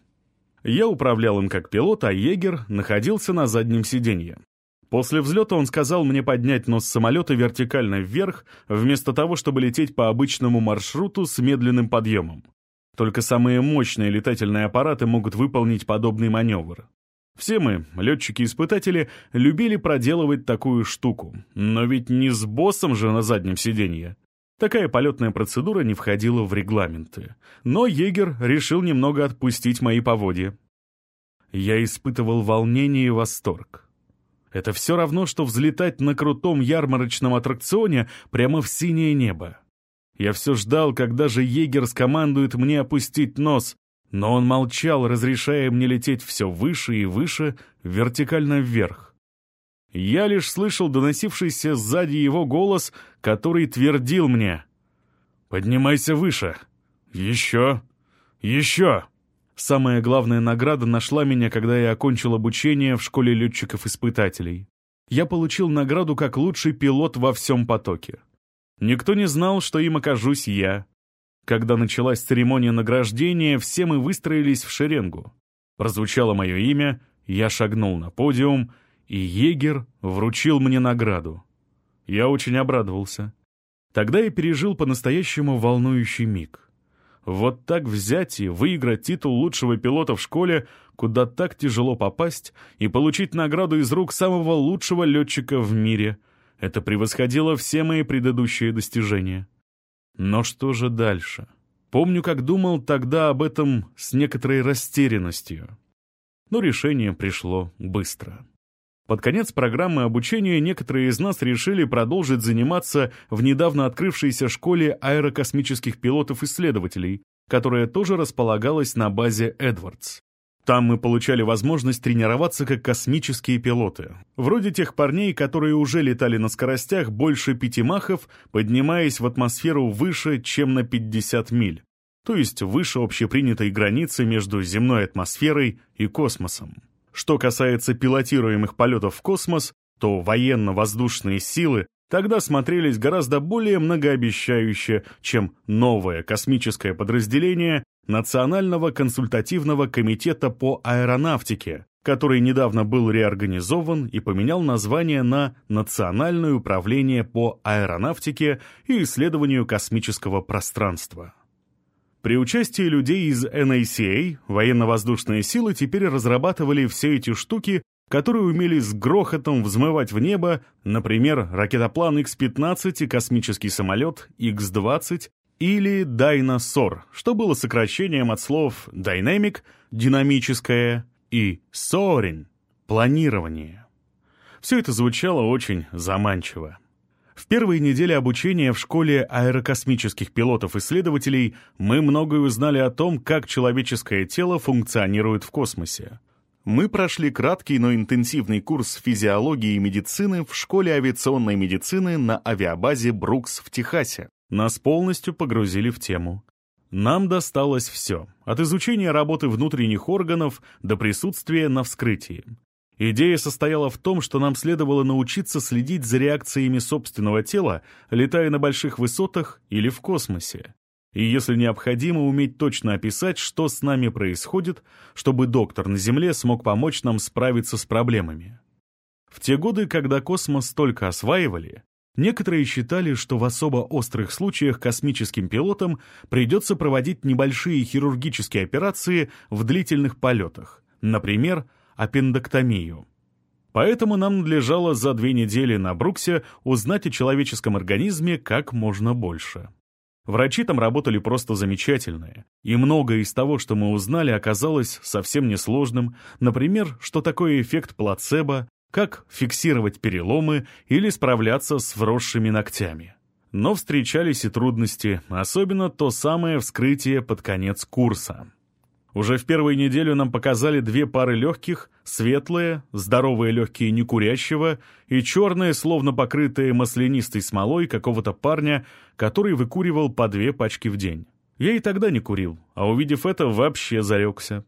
Я управлял им как пилот, а егер находился на заднем сиденье. После взлета он сказал мне поднять нос самолета вертикально вверх, вместо того, чтобы лететь по обычному маршруту с медленным подъемом. Только самые мощные летательные аппараты могут выполнить подобный маневр. Все мы, летчики-испытатели, любили проделывать такую штуку, но ведь не с боссом же на заднем сиденье. Такая полетная процедура не входила в регламенты. Но егер решил немного отпустить мои поводья. Я испытывал волнение и восторг. Это все равно, что взлетать на крутом ярмарочном аттракционе прямо в синее небо. Я все ждал, когда же егер скомандует мне опустить нос, но он молчал, разрешая мне лететь все выше и выше, вертикально вверх. Я лишь слышал доносившийся сзади его голос, который твердил мне «Поднимайся выше! Еще! Еще!» Самая главная награда нашла меня, когда я окончил обучение в школе летчиков-испытателей. Я получил награду как лучший пилот во всем потоке. Никто не знал, что им окажусь я. Когда началась церемония награждения, все мы выстроились в шеренгу. Прозвучало мое имя, я шагнул на подиум, и егер вручил мне награду. Я очень обрадовался. Тогда я пережил по-настоящему волнующий миг. Вот так взять и выиграть титул лучшего пилота в школе, куда так тяжело попасть, и получить награду из рук самого лучшего летчика в мире. Это превосходило все мои предыдущие достижения. Но что же дальше? Помню, как думал тогда об этом с некоторой растерянностью. Но решение пришло быстро. Под конец программы обучения некоторые из нас решили продолжить заниматься в недавно открывшейся школе аэрокосмических пилотов-исследователей, которая тоже располагалась на базе «Эдвардс». Там мы получали возможность тренироваться как космические пилоты. Вроде тех парней, которые уже летали на скоростях больше пяти махов, поднимаясь в атмосферу выше, чем на 50 миль. То есть выше общепринятой границы между земной атмосферой и космосом. Что касается пилотируемых полетов в космос, то военно-воздушные силы тогда смотрелись гораздо более многообещающе, чем новое космическое подразделение Национального консультативного комитета по аэронавтике, который недавно был реорганизован и поменял название на Национальное управление по аэронавтике и исследованию космического пространства. При участии людей из NACA военно-воздушные силы теперь разрабатывали все эти штуки, которые умели с грохотом взмывать в небо, например, ракетоплан X-15 и космический самолет X-20 или Dinosaur, что было сокращением от слов Dynamic — динамическое и Soaring — планирование. Все это звучало очень заманчиво. В первые недели обучения в школе аэрокосмических пилотов-исследователей мы многое узнали о том, как человеческое тело функционирует в космосе. Мы прошли краткий, но интенсивный курс физиологии и медицины в школе авиационной медицины на авиабазе Брукс в Техасе. Нас полностью погрузили в тему. Нам досталось все, от изучения работы внутренних органов до присутствия на вскрытии. Идея состояла в том, что нам следовало научиться следить за реакциями собственного тела, летая на больших высотах или в космосе. И если необходимо, уметь точно описать, что с нами происходит, чтобы доктор на Земле смог помочь нам справиться с проблемами. В те годы, когда космос только осваивали, некоторые считали, что в особо острых случаях космическим пилотам придется проводить небольшие хирургические операции в длительных полетах, например, аппендэктомию. Поэтому нам надлежало за две недели на Бруксе узнать о человеческом организме как можно больше. Врачи там работали просто замечательные, и многое из того, что мы узнали, оказалось совсем несложным, например, что такое эффект плацебо, как фиксировать переломы или справляться с вросшими ногтями. Но встречались и трудности, особенно то самое вскрытие под конец курса. Уже в первую неделю нам показали две пары легких, светлые, здоровые легкие некурящего и черные, словно покрытые маслянистой смолой какого-то парня, который выкуривал по две пачки в день. Я и тогда не курил, а увидев это, вообще зарекся.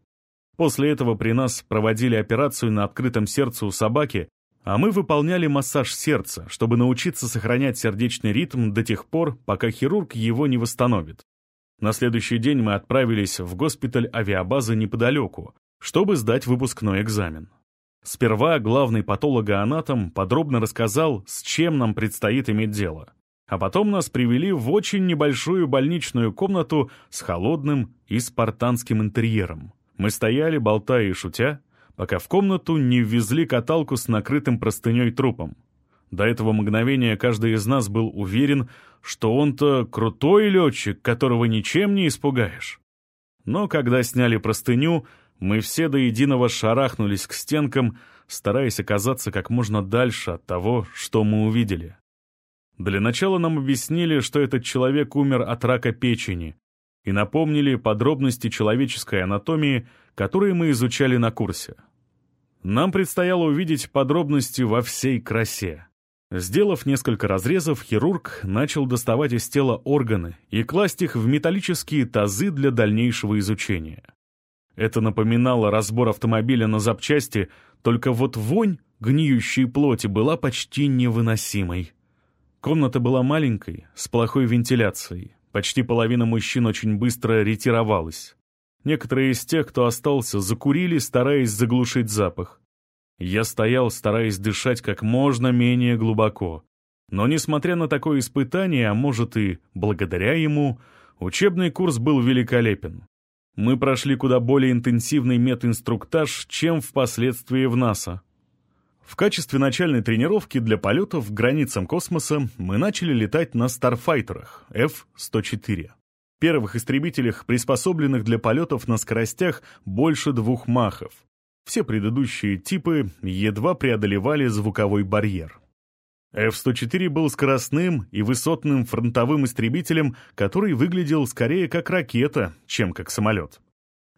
После этого при нас проводили операцию на открытом сердце у собаки, а мы выполняли массаж сердца, чтобы научиться сохранять сердечный ритм до тех пор, пока хирург его не восстановит. На следующий день мы отправились в госпиталь авиабазы неподалеку, чтобы сдать выпускной экзамен. Сперва главный патологоанатом подробно рассказал, с чем нам предстоит иметь дело. А потом нас привели в очень небольшую больничную комнату с холодным и спартанским интерьером. Мы стояли, болтая и шутя, пока в комнату не ввезли каталку с накрытым простыней трупом. До этого мгновения каждый из нас был уверен, что он-то крутой летчик, которого ничем не испугаешь. Но когда сняли простыню, мы все до единого шарахнулись к стенкам, стараясь оказаться как можно дальше от того, что мы увидели. Для начала нам объяснили, что этот человек умер от рака печени, и напомнили подробности человеческой анатомии, которые мы изучали на курсе. Нам предстояло увидеть подробности во всей красе. Сделав несколько разрезов, хирург начал доставать из тела органы и класть их в металлические тазы для дальнейшего изучения. Это напоминало разбор автомобиля на запчасти, только вот вонь гниющей плоти была почти невыносимой. Комната была маленькой, с плохой вентиляцией. Почти половина мужчин очень быстро ретировалась. Некоторые из тех, кто остался, закурили, стараясь заглушить запах. Я стоял, стараясь дышать как можно менее глубоко. Но, несмотря на такое испытание, а может и благодаря ему, учебный курс был великолепен. Мы прошли куда более интенсивный мединструктаж, чем впоследствии в НАСА. В качестве начальной тренировки для полетов к границам космоса мы начали летать на старфайтерах F-104. Первых истребителях, приспособленных для полетов на скоростях больше двух махов. Все предыдущие типы едва преодолевали звуковой барьер. F-104 был скоростным и высотным фронтовым истребителем, который выглядел скорее как ракета, чем как самолет.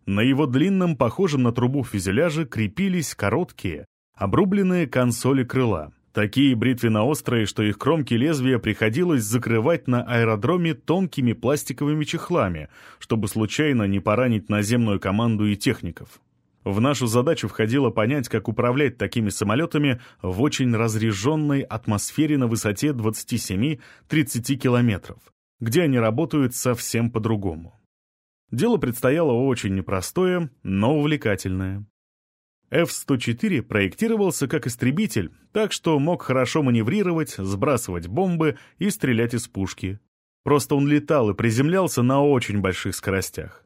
На его длинном, похожем на трубу фюзеляже крепились короткие, обрубленные консоли крыла. Такие бритвенно-острые, что их кромки лезвия приходилось закрывать на аэродроме тонкими пластиковыми чехлами, чтобы случайно не поранить наземную команду и техников. В нашу задачу входило понять, как управлять такими самолетами в очень разреженной атмосфере на высоте 27-30 километров, где они работают совсем по-другому. Дело предстояло очень непростое, но увлекательное. F-104 проектировался как истребитель, так что мог хорошо маневрировать, сбрасывать бомбы и стрелять из пушки. Просто он летал и приземлялся на очень больших скоростях.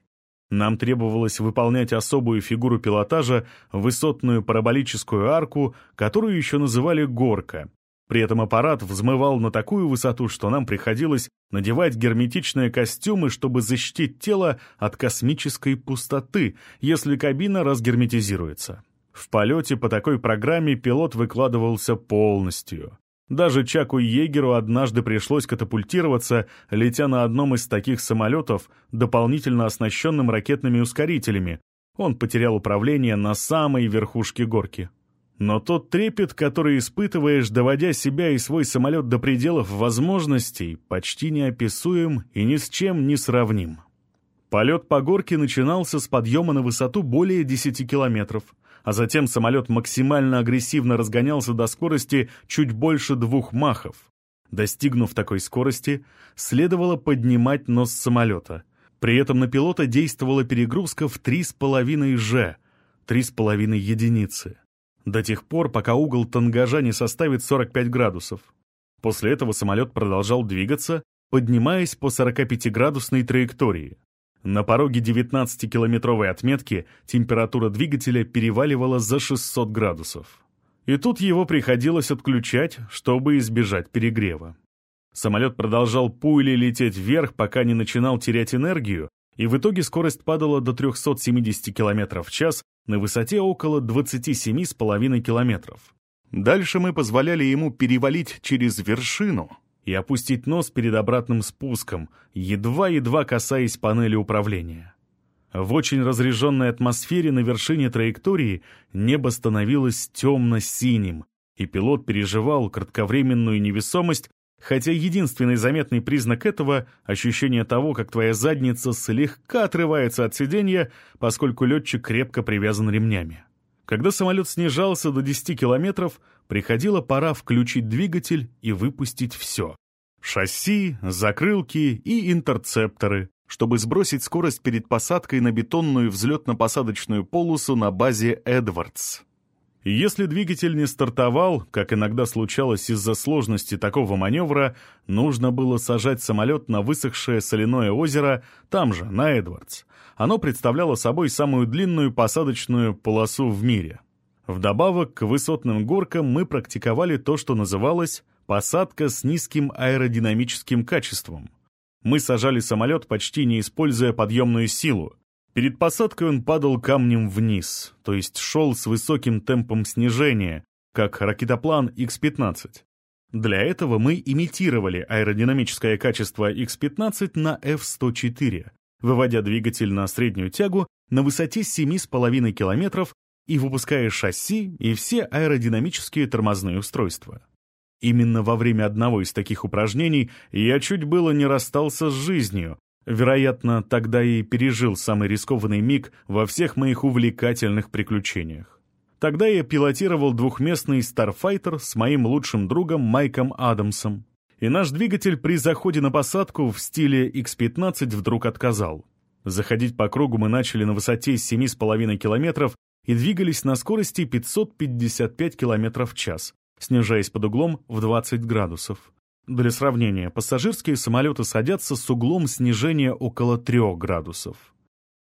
Нам требовалось выполнять особую фигуру пилотажа, высотную параболическую арку, которую еще называли «горка». При этом аппарат взмывал на такую высоту, что нам приходилось надевать герметичные костюмы, чтобы защитить тело от космической пустоты, если кабина разгерметизируется. В полете по такой программе пилот выкладывался полностью. Даже Чаку Егеру однажды пришлось катапультироваться, летя на одном из таких самолетов, дополнительно оснащенным ракетными ускорителями. Он потерял управление на самой верхушке горки. Но тот трепет, который испытываешь, доводя себя и свой самолет до пределов возможностей, почти неописуем и ни с чем не сравним. Полет по горке начинался с подъема на высоту более 10 километров — а затем самолет максимально агрессивно разгонялся до скорости чуть больше двух махов. Достигнув такой скорости, следовало поднимать нос самолета. При этом на пилота действовала перегрузка в 3,5 Ж, 3,5 единицы. До тех пор, пока угол тангажа не составит 45 градусов. После этого самолет продолжал двигаться, поднимаясь по 45-градусной траектории. На пороге 19-километровой отметки температура двигателя переваливала за 600 градусов. И тут его приходилось отключать, чтобы избежать перегрева. Самолет продолжал пулей лететь вверх, пока не начинал терять энергию, и в итоге скорость падала до 370 км в час на высоте около 27,5 км. Дальше мы позволяли ему перевалить через вершину, и опустить нос перед обратным спуском, едва-едва касаясь панели управления. В очень разряженной атмосфере на вершине траектории небо становилось темно-синим, и пилот переживал кратковременную невесомость, хотя единственный заметный признак этого — ощущение того, как твоя задница слегка отрывается от сиденья, поскольку летчик крепко привязан ремнями. Когда самолет снижался до 10 километров, приходила пора включить двигатель и выпустить все. Шасси, закрылки и интерцепторы, чтобы сбросить скорость перед посадкой на бетонную взлетно-посадочную полосу на базе «Эдвардс». Если двигатель не стартовал, как иногда случалось из-за сложности такого маневра, нужно было сажать самолет на высохшее соляное озеро там же, на Эдвардс. Оно представляло собой самую длинную посадочную полосу в мире. Вдобавок к высотным горкам мы практиковали то, что называлось «посадка с низким аэродинамическим качеством». Мы сажали самолет, почти не используя подъемную силу, Перед посадкой он падал камнем вниз, то есть шел с высоким темпом снижения, как ракетоплан X-15. Для этого мы имитировали аэродинамическое качество X-15 на F-104, выводя двигатель на среднюю тягу на высоте 7,5 км и выпуская шасси и все аэродинамические тормозные устройства. Именно во время одного из таких упражнений я чуть было не расстался с жизнью, Вероятно, тогда и пережил самый рискованный миг во всех моих увлекательных приключениях. Тогда я пилотировал двухместный Starfighter с моим лучшим другом Майком Адамсом. И наш двигатель при заходе на посадку в стиле X-15 вдруг отказал. Заходить по кругу мы начали на высоте 7,5 километров и двигались на скорости 555 км в час, снижаясь под углом в 20 градусов. Для сравнения, пассажирские самолеты садятся с углом снижения около 3 градусов.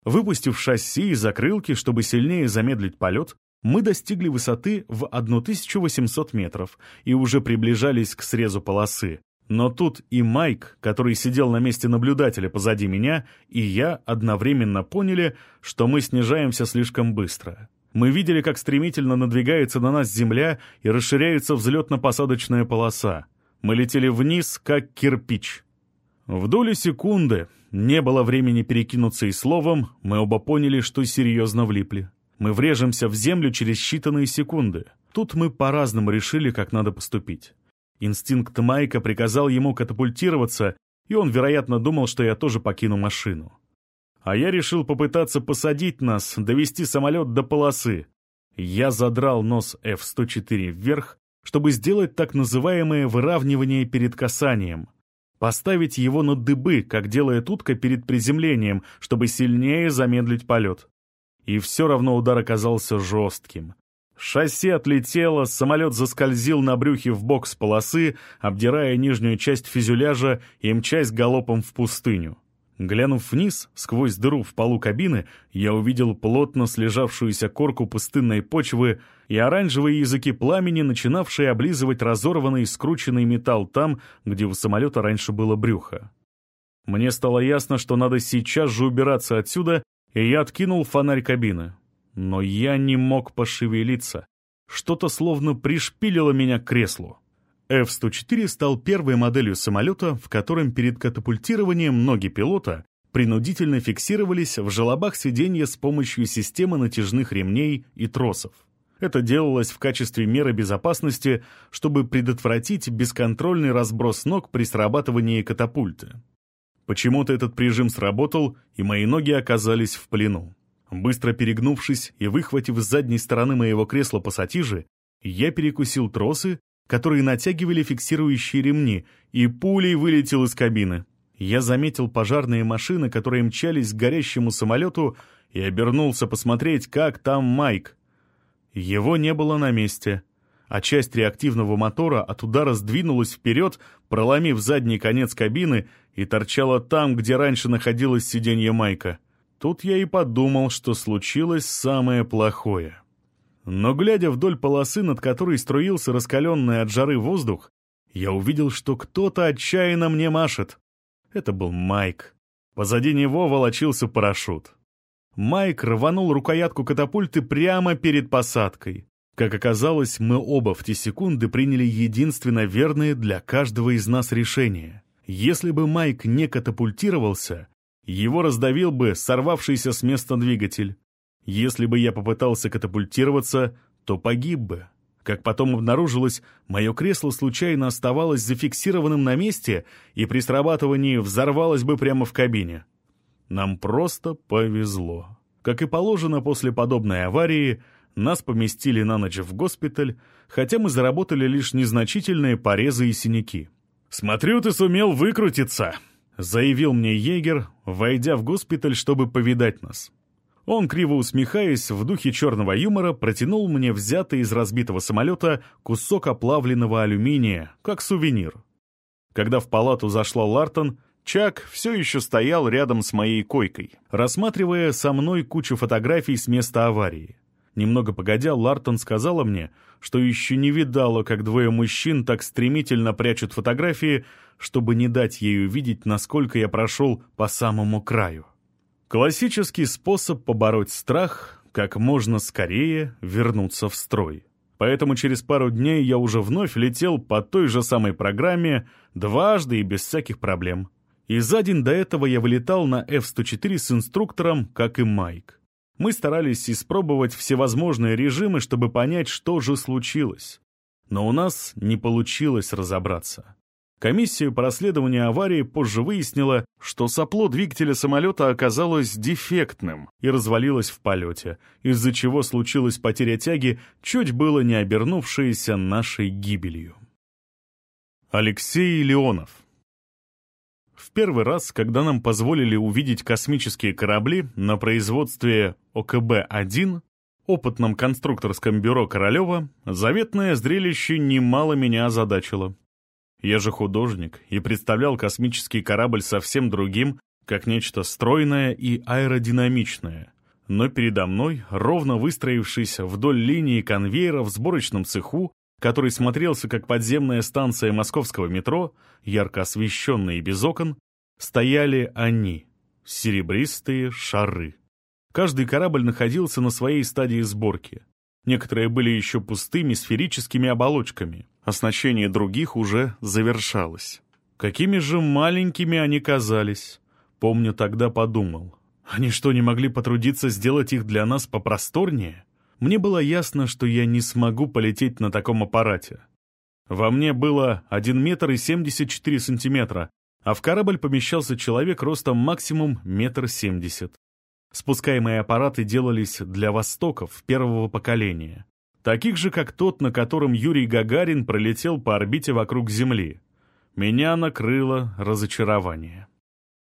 Выпустив шасси и закрылки, чтобы сильнее замедлить полет, мы достигли высоты в 1800 метров и уже приближались к срезу полосы. Но тут и Майк, который сидел на месте наблюдателя позади меня, и я одновременно поняли, что мы снижаемся слишком быстро. Мы видели, как стремительно надвигается на нас земля и расширяется взлетно-посадочная полоса. Мы летели вниз, как кирпич. В доли секунды, не было времени перекинуться и словом, мы оба поняли, что серьезно влипли. Мы врежемся в землю через считанные секунды. Тут мы по-разному решили, как надо поступить. Инстинкт Майка приказал ему катапультироваться, и он, вероятно, думал, что я тоже покину машину. А я решил попытаться посадить нас, довести самолет до полосы. Я задрал нос F-104 вверх, чтобы сделать так называемое выравнивание перед касанием. Поставить его на дыбы, как делает утка перед приземлением, чтобы сильнее замедлить полет. И все равно удар оказался жестким. Шасси отлетело, самолет заскользил на брюхе в бок с полосы, обдирая нижнюю часть фюзеляжа и мчась галопом в пустыню. Глянув вниз, сквозь дыру в полу кабины, я увидел плотно слежавшуюся корку пустынной почвы и оранжевые языки пламени, начинавшие облизывать разорванный скрученный металл там, где у самолета раньше было брюхо. Мне стало ясно, что надо сейчас же убираться отсюда, и я откинул фонарь кабины. Но я не мог пошевелиться. Что-то словно пришпилило меня к креслу. F-104 стал первой моделью самолета, в котором перед катапультированием ноги пилота принудительно фиксировались в желобах сиденья с помощью системы натяжных ремней и тросов. Это делалось в качестве меры безопасности, чтобы предотвратить бесконтрольный разброс ног при срабатывании катапульты. Почему-то этот прижим сработал, и мои ноги оказались в плену. Быстро перегнувшись и выхватив с задней стороны моего кресла пассатижи, я перекусил тросы которые натягивали фиксирующие ремни, и пулей вылетел из кабины. Я заметил пожарные машины, которые мчались к горящему самолету, и обернулся посмотреть, как там Майк. Его не было на месте, а часть реактивного мотора от удара сдвинулась вперед, проломив задний конец кабины и торчала там, где раньше находилось сиденье Майка. Тут я и подумал, что случилось самое плохое. Но глядя вдоль полосы, над которой струился раскаленный от жары воздух, я увидел, что кто-то отчаянно мне машет. Это был Майк. Позади него волочился парашют. Майк рванул рукоятку катапульты прямо перед посадкой. Как оказалось, мы оба в те секунды приняли единственно верное для каждого из нас решение. Если бы Майк не катапультировался, его раздавил бы сорвавшийся с места двигатель. Если бы я попытался катапультироваться, то погиб бы. Как потом обнаружилось, мое кресло случайно оставалось зафиксированным на месте и при срабатывании взорвалось бы прямо в кабине. Нам просто повезло. Как и положено после подобной аварии, нас поместили на ночь в госпиталь, хотя мы заработали лишь незначительные порезы и синяки. «Смотрю, ты сумел выкрутиться», — заявил мне егер, войдя в госпиталь, чтобы повидать нас. Он, криво усмехаясь, в духе черного юмора протянул мне взятый из разбитого самолета кусок оплавленного алюминия, как сувенир. Когда в палату зашла Лартон, Чак все еще стоял рядом с моей койкой, рассматривая со мной кучу фотографий с места аварии. Немного погодя, Лартон сказала мне, что еще не видала, как двое мужчин так стремительно прячут фотографии, чтобы не дать ей увидеть, насколько я прошел по самому краю. Классический способ побороть страх — как можно скорее вернуться в строй. Поэтому через пару дней я уже вновь летел по той же самой программе, дважды и без всяких проблем. И за день до этого я вылетал на F-104 с инструктором, как и Майк. Мы старались испробовать всевозможные режимы, чтобы понять, что же случилось. Но у нас не получилось разобраться. Комиссия по расследованию аварии позже выяснила, что сопло двигателя самолета оказалось дефектным и развалилось в полете, из-за чего случилась потеря тяги, чуть было не обернувшаяся нашей гибелью. Алексей Леонов первый раз, когда нам позволили увидеть космические корабли на производстве ОКБ-1, опытном конструкторском бюро Королева, заветное зрелище немало меня озадачило. Я же художник и представлял космический корабль совсем другим, как нечто стройное и аэродинамичное. Но передо мной, ровно выстроившись вдоль линии конвейера в сборочном цеху, который смотрелся как подземная станция московского метро, ярко освещенная и без окон, стояли они, серебристые шары. Каждый корабль находился на своей стадии сборки. Некоторые были еще пустыми сферическими оболочками. Оснащение других уже завершалось. Какими же маленькими они казались. Помню, тогда подумал. Они что, не могли потрудиться сделать их для нас попросторнее? Мне было ясно, что я не смогу полететь на таком аппарате. Во мне было 1 метр и 74 сантиметра, а в корабль помещался человек ростом максимум метр семьдесят. Спускаемые аппараты делались для востоков первого поколения, таких же, как тот, на котором Юрий Гагарин пролетел по орбите вокруг Земли. Меня накрыло разочарование.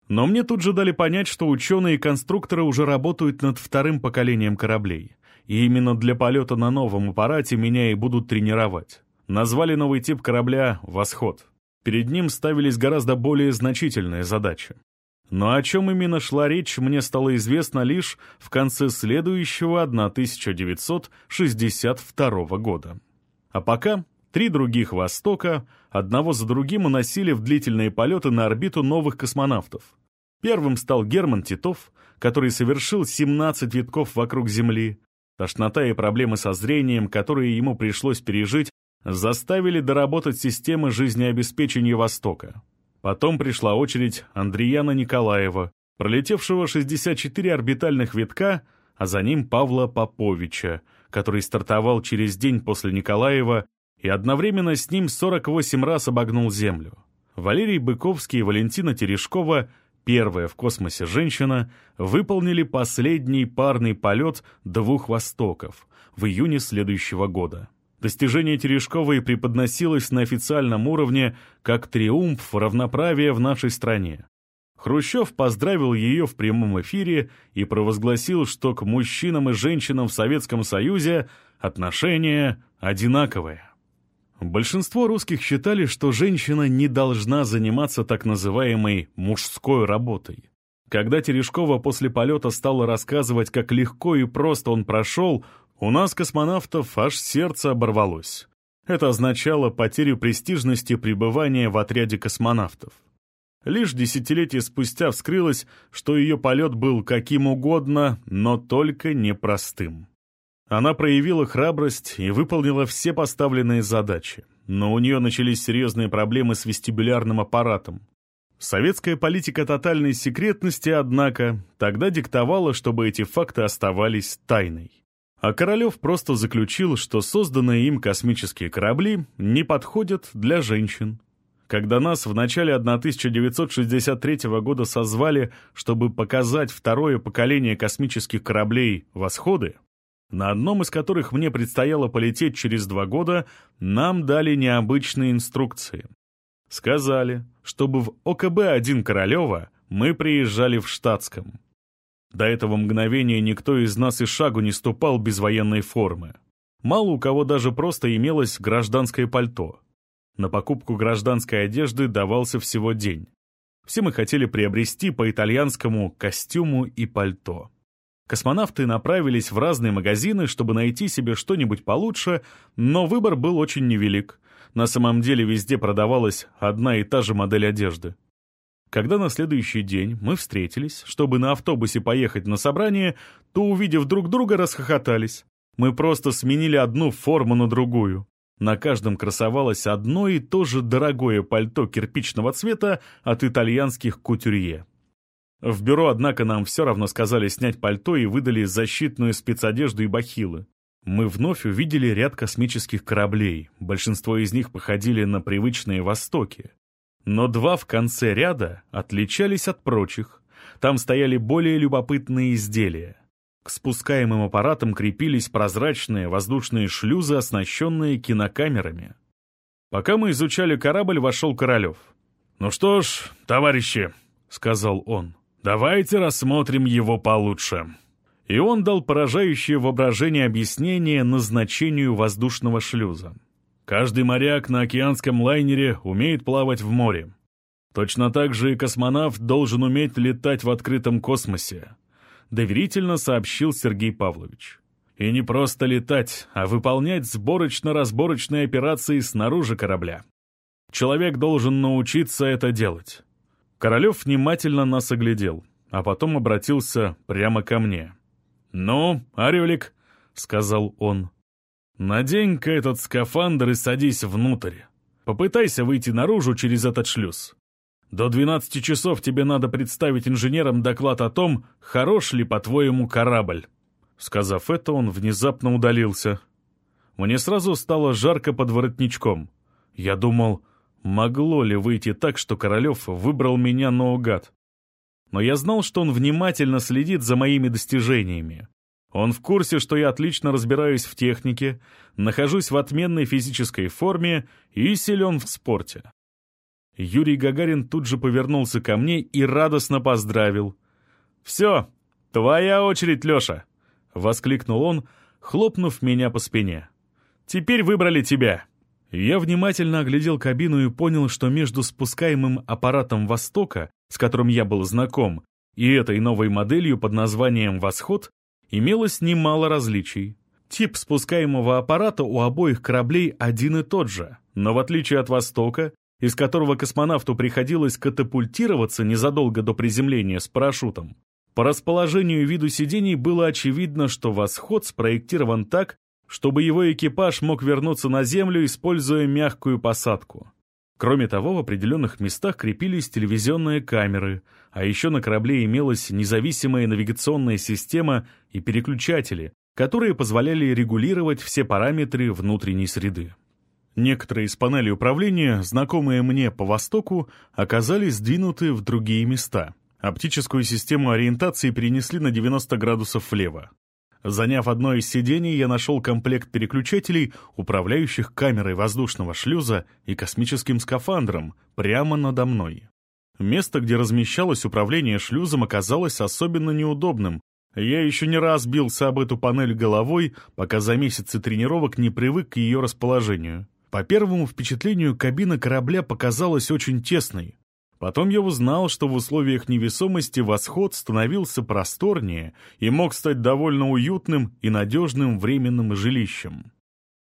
Но мне тут же дали понять, что ученые и конструкторы уже работают над вторым поколением кораблей — и именно для полета на новом аппарате меня и будут тренировать. Назвали новый тип корабля «Восход». Перед ним ставились гораздо более значительные задачи. Но о чем именно шла речь, мне стало известно лишь в конце следующего 1962 года. А пока три других «Востока» одного за другим уносили в длительные полеты на орбиту новых космонавтов. Первым стал Герман Титов, который совершил 17 витков вокруг Земли, Тошнота и проблемы со зрением, которые ему пришлось пережить, заставили доработать системы жизнеобеспечения Востока. Потом пришла очередь Андреяна Николаева, пролетевшего 64 орбитальных витка, а за ним Павла Поповича, который стартовал через день после Николаева и одновременно с ним 48 раз обогнул Землю. Валерий Быковский и Валентина Терешкова первая в космосе женщина, выполнили последний парный полет двух «Востоков» в июне следующего года. Достижение Терешковой преподносилось на официальном уровне как триумф равноправия в нашей стране. Хрущев поздравил ее в прямом эфире и провозгласил, что к мужчинам и женщинам в Советском Союзе отношение одинаковое. Большинство русских считали, что женщина не должна заниматься так называемой «мужской работой». Когда Терешкова после полета стала рассказывать, как легко и просто он прошел, у нас, космонавтов, аж сердце оборвалось. Это означало потерю престижности пребывания в отряде космонавтов. Лишь десятилетия спустя вскрылось, что ее полет был каким угодно, но только непростым. Она проявила храбрость и выполнила все поставленные задачи, но у нее начались серьезные проблемы с вестибулярным аппаратом. Советская политика тотальной секретности, однако, тогда диктовала, чтобы эти факты оставались тайной. А Королев просто заключил, что созданные им космические корабли не подходят для женщин. Когда нас в начале 1963 года созвали, чтобы показать второе поколение космических кораблей «Восходы», на одном из которых мне предстояло полететь через два года, нам дали необычные инструкции. Сказали, чтобы в ОКБ-1 Королева мы приезжали в штатском. До этого мгновения никто из нас и шагу не ступал без военной формы. Мало у кого даже просто имелось гражданское пальто. На покупку гражданской одежды давался всего день. Все мы хотели приобрести по итальянскому костюму и пальто. Космонавты направились в разные магазины, чтобы найти себе что-нибудь получше, но выбор был очень невелик. На самом деле везде продавалась одна и та же модель одежды. Когда на следующий день мы встретились, чтобы на автобусе поехать на собрание, то, увидев друг друга, расхохотались. Мы просто сменили одну форму на другую. На каждом красовалось одно и то же дорогое пальто кирпичного цвета от итальянских кутюрье. В бюро, однако, нам все равно сказали снять пальто и выдали защитную спецодежду и бахилы. Мы вновь увидели ряд космических кораблей, большинство из них походили на привычные «Востоки». Но два в конце ряда отличались от прочих. Там стояли более любопытные изделия. К спускаемым аппаратам крепились прозрачные воздушные шлюзы, оснащенные кинокамерами. Пока мы изучали корабль, вошел Королев. «Ну что ж, товарищи», — сказал он, Давайте рассмотрим его получше». И он дал поражающее воображение объяснение назначению воздушного шлюза. Каждый моряк на океанском лайнере умеет плавать в море. Точно так же и космонавт должен уметь летать в открытом космосе, доверительно сообщил Сергей Павлович. И не просто летать, а выполнять сборочно-разборочные операции снаружи корабля. Человек должен научиться это делать. Королев внимательно нас оглядел, а потом обратился прямо ко мне. «Ну, Орелик», — сказал он, — «надень-ка этот скафандр и садись внутрь. Попытайся выйти наружу через этот шлюз. До 12 часов тебе надо представить инженерам доклад о том, хорош ли, по-твоему, корабль». Сказав это, он внезапно удалился. Мне сразу стало жарко под воротничком. Я думал, Могло ли выйти так, что Королев выбрал меня наугад? Но я знал, что он внимательно следит за моими достижениями. Он в курсе, что я отлично разбираюсь в технике, нахожусь в отменной физической форме и силен в спорте. Юрий Гагарин тут же повернулся ко мне и радостно поздравил. «Все, твоя очередь, Леша!» — воскликнул он, хлопнув меня по спине. «Теперь выбрали тебя!» Я внимательно оглядел кабину и понял, что между спускаемым аппаратом «Востока», с которым я был знаком, и этой новой моделью под названием «Восход» имелось немало различий. Тип спускаемого аппарата у обоих кораблей один и тот же, но в отличие от «Востока», из которого космонавту приходилось катапультироваться незадолго до приземления с парашютом, по расположению и виду сидений было очевидно, что «Восход» спроектирован так, чтобы его экипаж мог вернуться на Землю, используя мягкую посадку. Кроме того, в определенных местах крепились телевизионные камеры, а еще на корабле имелась независимая навигационная система и переключатели, которые позволяли регулировать все параметры внутренней среды. Некоторые из панелей управления, знакомые мне по востоку, оказались сдвинуты в другие места. Оптическую систему ориентации перенесли на 90 градусов влево. Заняв одно из сидений, я нашел комплект переключателей, управляющих камерой воздушного шлюза и космическим скафандром, прямо надо мной. Место, где размещалось управление шлюзом, оказалось особенно неудобным. Я еще не раз бился об эту панель головой, пока за месяцы тренировок не привык к ее расположению. По первому впечатлению, кабина корабля показалась очень тесной. Потом я узнал, что в условиях невесомости восход становился просторнее и мог стать довольно уютным и надежным временным жилищем.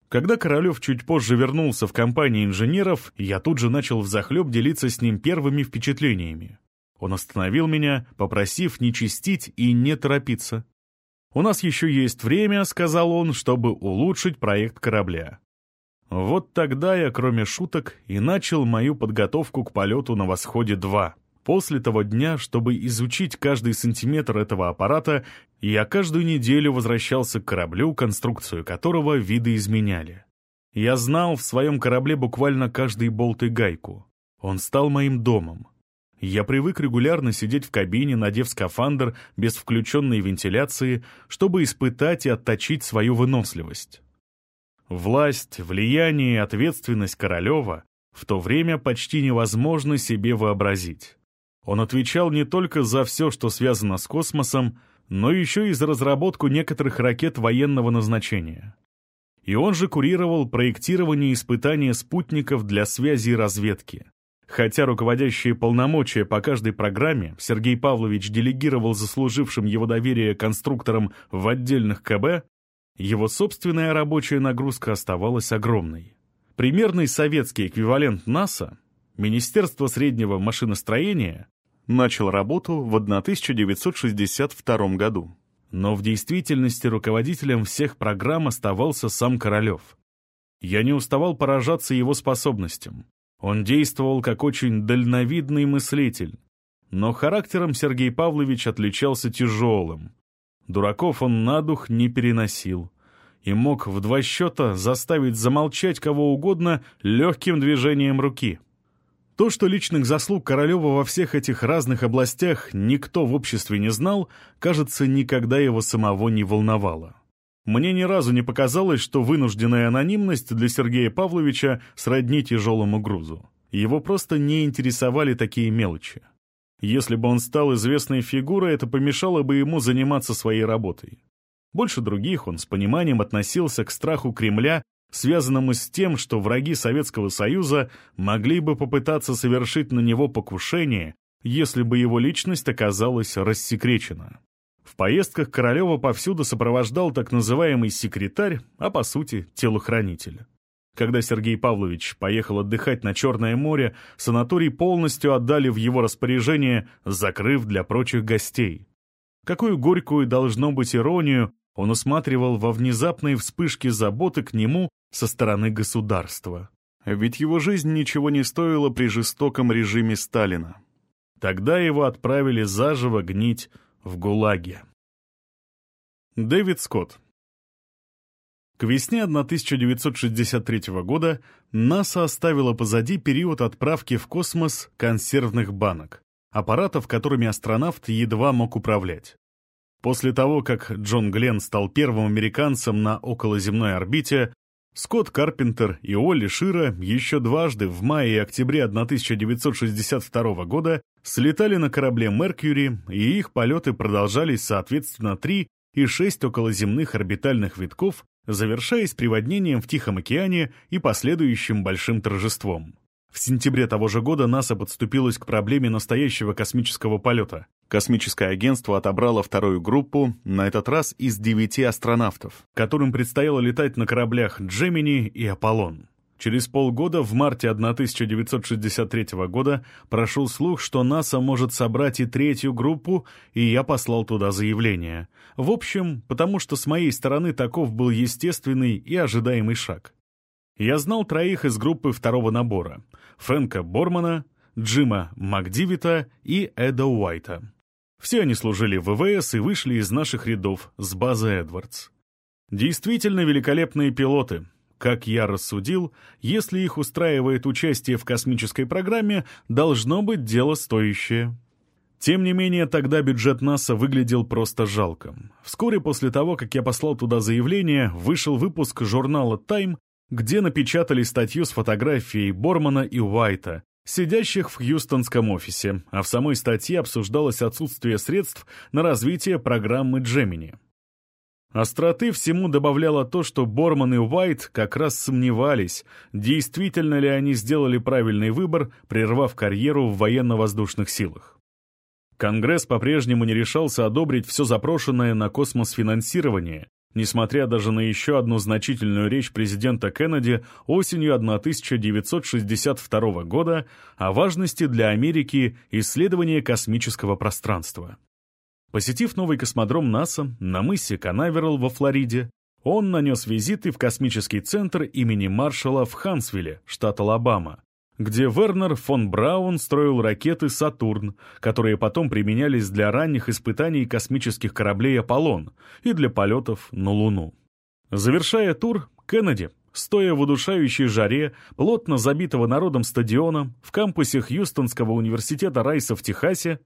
Когда Королев чуть позже вернулся в компанию инженеров, я тут же начал взахлеб делиться с ним первыми впечатлениями. Он остановил меня, попросив не чистить и не торопиться. «У нас еще есть время», — сказал он, — «чтобы улучшить проект корабля. Вот тогда я, кроме шуток, и начал мою подготовку к полету на «Восходе-2». После того дня, чтобы изучить каждый сантиметр этого аппарата, я каждую неделю возвращался к кораблю, конструкцию которого виды изменяли. Я знал в своем корабле буквально каждый болт и гайку. Он стал моим домом. Я привык регулярно сидеть в кабине, надев скафандр без включенной вентиляции, чтобы испытать и отточить свою выносливость. Власть, влияние и ответственность Королева в то время почти невозможно себе вообразить. Он отвечал не только за все, что связано с космосом, но еще и за разработку некоторых ракет военного назначения. И он же курировал проектирование и испытания спутников для связи и разведки. Хотя руководящие полномочия по каждой программе Сергей Павлович делегировал заслужившим его доверие конструкторам в отдельных КБ, его собственная рабочая нагрузка оставалась огромной. Примерный советский эквивалент НАСА, Министерство среднего машиностроения, начал работу в 1962 году. Но в действительности руководителем всех программ оставался сам Королев. Я не уставал поражаться его способностям. Он действовал как очень дальновидный мыслитель. Но характером Сергей Павлович отличался тяжелым. Дураков он на дух не переносил и мог в два счета заставить замолчать кого угодно легким движением руки. То, что личных заслуг Королева во всех этих разных областях никто в обществе не знал, кажется, никогда его самого не волновало. Мне ни разу не показалось, что вынужденная анонимность для Сергея Павловича сродни тяжелому грузу. Его просто не интересовали такие мелочи. Если бы он стал известной фигурой, это помешало бы ему заниматься своей работой. Больше других он с пониманием относился к страху Кремля связанному с тем, что враги Советского Союза могли бы попытаться совершить на него покушение, если бы его личность оказалась рассекречена. В поездках Королева повсюду сопровождал так называемый секретарь, а по сути телохранитель. Когда Сергей Павлович поехал отдыхать на Черное море, санаторий полностью отдали в его распоряжение, закрыв для прочих гостей. Какую горькую должно быть иронию он усматривал во внезапной вспышке заботы к нему со стороны государства. Ведь его жизнь ничего не стоила при жестоком режиме Сталина. Тогда его отправили заживо гнить в ГУЛАГе. Дэвид Скотт К весне 1963 года НАСА оставила позади период отправки в космос консервных банок, аппаратов, которыми астронавт едва мог управлять. После того, как Джон Гленн стал первым американцем на околоземной орбите, Скотт Карпентер и Олли Шира еще дважды в мае и октябре 1962 года слетали на корабле «Меркьюри», и их полеты продолжались соответственно три и шесть околоземных орбитальных витков, завершаясь приводнением в Тихом океане и последующим большим торжеством. В сентябре того же года НАСА подступилась к проблеме настоящего космического полета. Космическое агентство отобрало вторую группу, на этот раз из девяти астронавтов, которым предстояло летать на кораблях «Джемини» и «Аполлон». Через полгода, в марте 1963 года, прошел слух, что НАСА может собрать и третью группу, и я послал туда заявление. В общем, потому что с моей стороны таков был естественный и ожидаемый шаг. Я знал троих из группы второго набора — Фрэнка Бормана, Джима Макдивита и Эда Уайта. Все они служили в ВВС и вышли из наших рядов с базы Эдвардс. Действительно великолепные пилоты. Как я рассудил, если их устраивает участие в космической программе, должно быть дело стоящее. Тем не менее, тогда бюджет НАСА выглядел просто жалко. Вскоре после того, как я послал туда заявление, вышел выпуск журнала «Тайм», где напечатали статью с фотографией Бормана и Уайта, сидящих в Хьюстонском офисе, а в самой статье обсуждалось отсутствие средств на развитие программы Джемини. Остроты всему добавляло то, что Борман и Уайт как раз сомневались, действительно ли они сделали правильный выбор, прервав карьеру в военно-воздушных силах. Конгресс по-прежнему не решался одобрить все запрошенное на космос финансирование, несмотря даже на еще одну значительную речь президента Кеннеди осенью 1962 года о важности для Америки исследования космического пространства. Посетив новый космодром НАСА на мысе Канаверал во Флориде, он нанес визиты в космический центр имени Маршалла в Хансвилле, штат Алабама, где Вернер фон Браун строил ракеты «Сатурн», которые потом применялись для ранних испытаний космических кораблей «Аполлон» и для полетов на Луну. Завершая тур, Кеннеди, стоя в удушающей жаре, плотно забитого народом стадиона в кампусе Хьюстонского университета Райса в Техасе,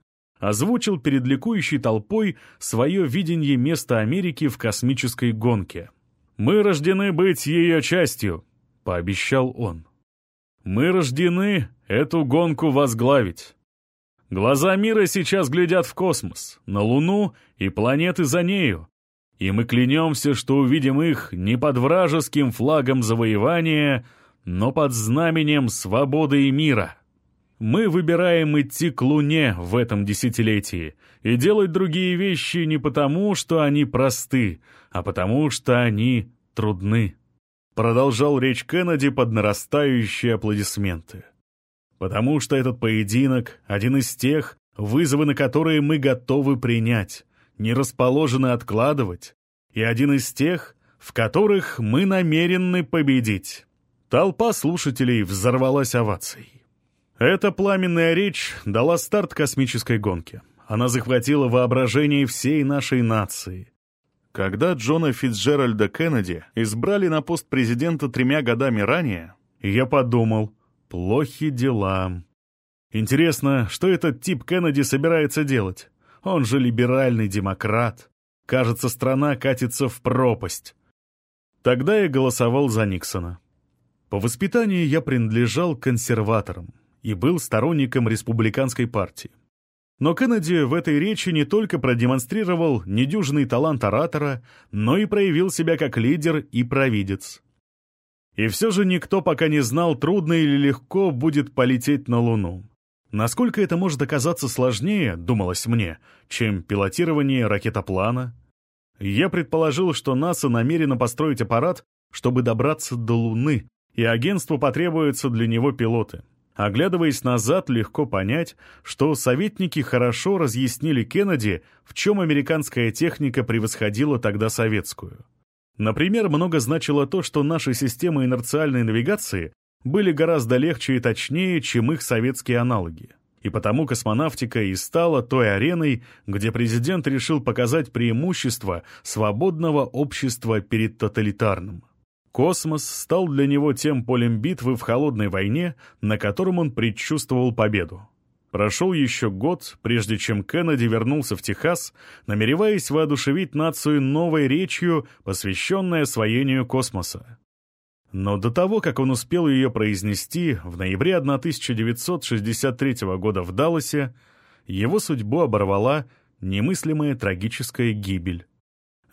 озвучил перед ликующей толпой свое видение места Америки в космической гонке. «Мы рождены быть ее частью», — пообещал он. Мы рождены эту гонку возглавить. Глаза мира сейчас глядят в космос, на Луну и планеты за нею. И мы клянемся, что увидим их не под вражеским флагом завоевания, но под знаменем свободы и мира. Мы выбираем идти к Луне в этом десятилетии и делать другие вещи не потому, что они просты, а потому, что они трудны. Продолжал речь Кеннеди под нарастающие аплодисменты. Потому что этот поединок — один из тех, вызовы на которые мы готовы принять, не расположены откладывать, и один из тех, в которых мы намерены победить. Толпа слушателей взорвалась овацией. Эта пламенная речь дала старт космической гонке. Она захватила воображение всей нашей нации. Когда Джона Фитцджеральда Кеннеди избрали на пост президента тремя годами ранее, я подумал, плохи дела. Интересно, что этот тип Кеннеди собирается делать? Он же либеральный демократ. Кажется, страна катится в пропасть. Тогда я голосовал за Никсона. По воспитанию я принадлежал консерваторам и был сторонником республиканской партии. Но Кеннеди в этой речи не только продемонстрировал недюжный талант оратора, но и проявил себя как лидер и провидец. И все же никто пока не знал, трудно или легко будет полететь на Луну. Насколько это может оказаться сложнее, думалось мне, чем пилотирование ракетоплана? Я предположил, что НАСА намерено построить аппарат, чтобы добраться до Луны, и агентству потребуются для него пилоты. Оглядываясь назад, легко понять, что советники хорошо разъяснили Кеннеди, в чем американская техника превосходила тогда советскую. Например, много значило то, что наши системы инерциальной навигации были гораздо легче и точнее, чем их советские аналоги. И потому космонавтика и стала той ареной, где президент решил показать преимущество свободного общества перед тоталитарным. Космос стал для него тем полем битвы в холодной войне, на котором он предчувствовал победу. Прошел еще год, прежде чем Кеннеди вернулся в Техас, намереваясь воодушевить нацию новой речью, посвященной освоению космоса. Но до того, как он успел ее произнести, в ноябре 1963 года в Далласе, его судьбу оборвала немыслимая трагическая гибель.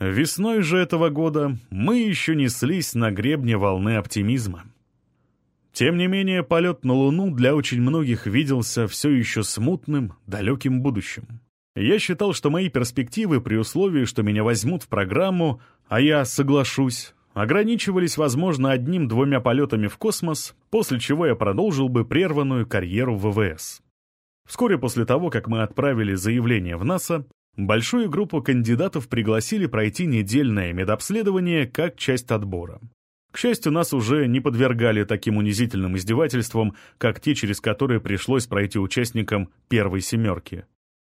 Весной же этого года мы еще неслись на гребне волны оптимизма. Тем не менее, полет на Луну для очень многих виделся все еще смутным, далеким будущим. Я считал, что мои перспективы при условии, что меня возьмут в программу, а я соглашусь, ограничивались, возможно, одним-двумя полетами в космос, после чего я продолжил бы прерванную карьеру в ВВС. Вскоре после того, как мы отправили заявление в НАСА, большую группу кандидатов пригласили пройти недельное медобследование как часть отбора. К счастью, нас уже не подвергали таким унизительным издевательствам, как те, через которые пришлось пройти участникам первой «семерки».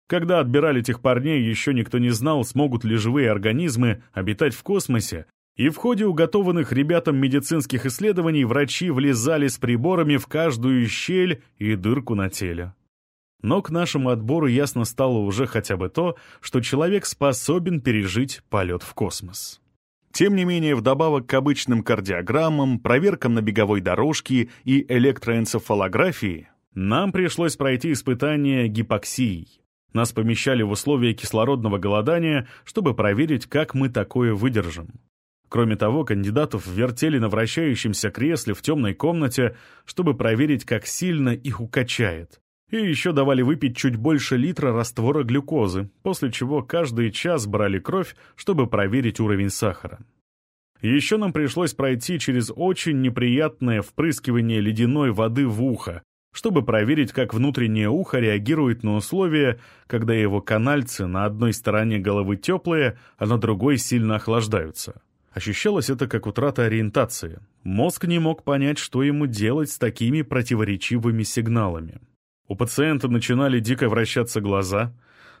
Когда отбирали этих парней, еще никто не знал, смогут ли живые организмы обитать в космосе, и в ходе уготованных ребятам медицинских исследований врачи влезали с приборами в каждую щель и дырку на теле. Но к нашему отбору ясно стало уже хотя бы то, что человек способен пережить полет в космос. Тем не менее, вдобавок к обычным кардиограммам, проверкам на беговой дорожке и электроэнцефалографии, нам пришлось пройти испытание гипоксией. Нас помещали в условия кислородного голодания, чтобы проверить, как мы такое выдержим. Кроме того, кандидатов вертели на вращающемся кресле в темной комнате, чтобы проверить, как сильно их укачает. И еще давали выпить чуть больше литра раствора глюкозы, после чего каждый час брали кровь, чтобы проверить уровень сахара. Еще нам пришлось пройти через очень неприятное впрыскивание ледяной воды в ухо, чтобы проверить, как внутреннее ухо реагирует на условия, когда его канальцы на одной стороне головы теплые, а на другой сильно охлаждаются. Ощущалось это как утрата ориентации. Мозг не мог понять, что ему делать с такими противоречивыми сигналами. У пациента начинали дико вращаться глаза.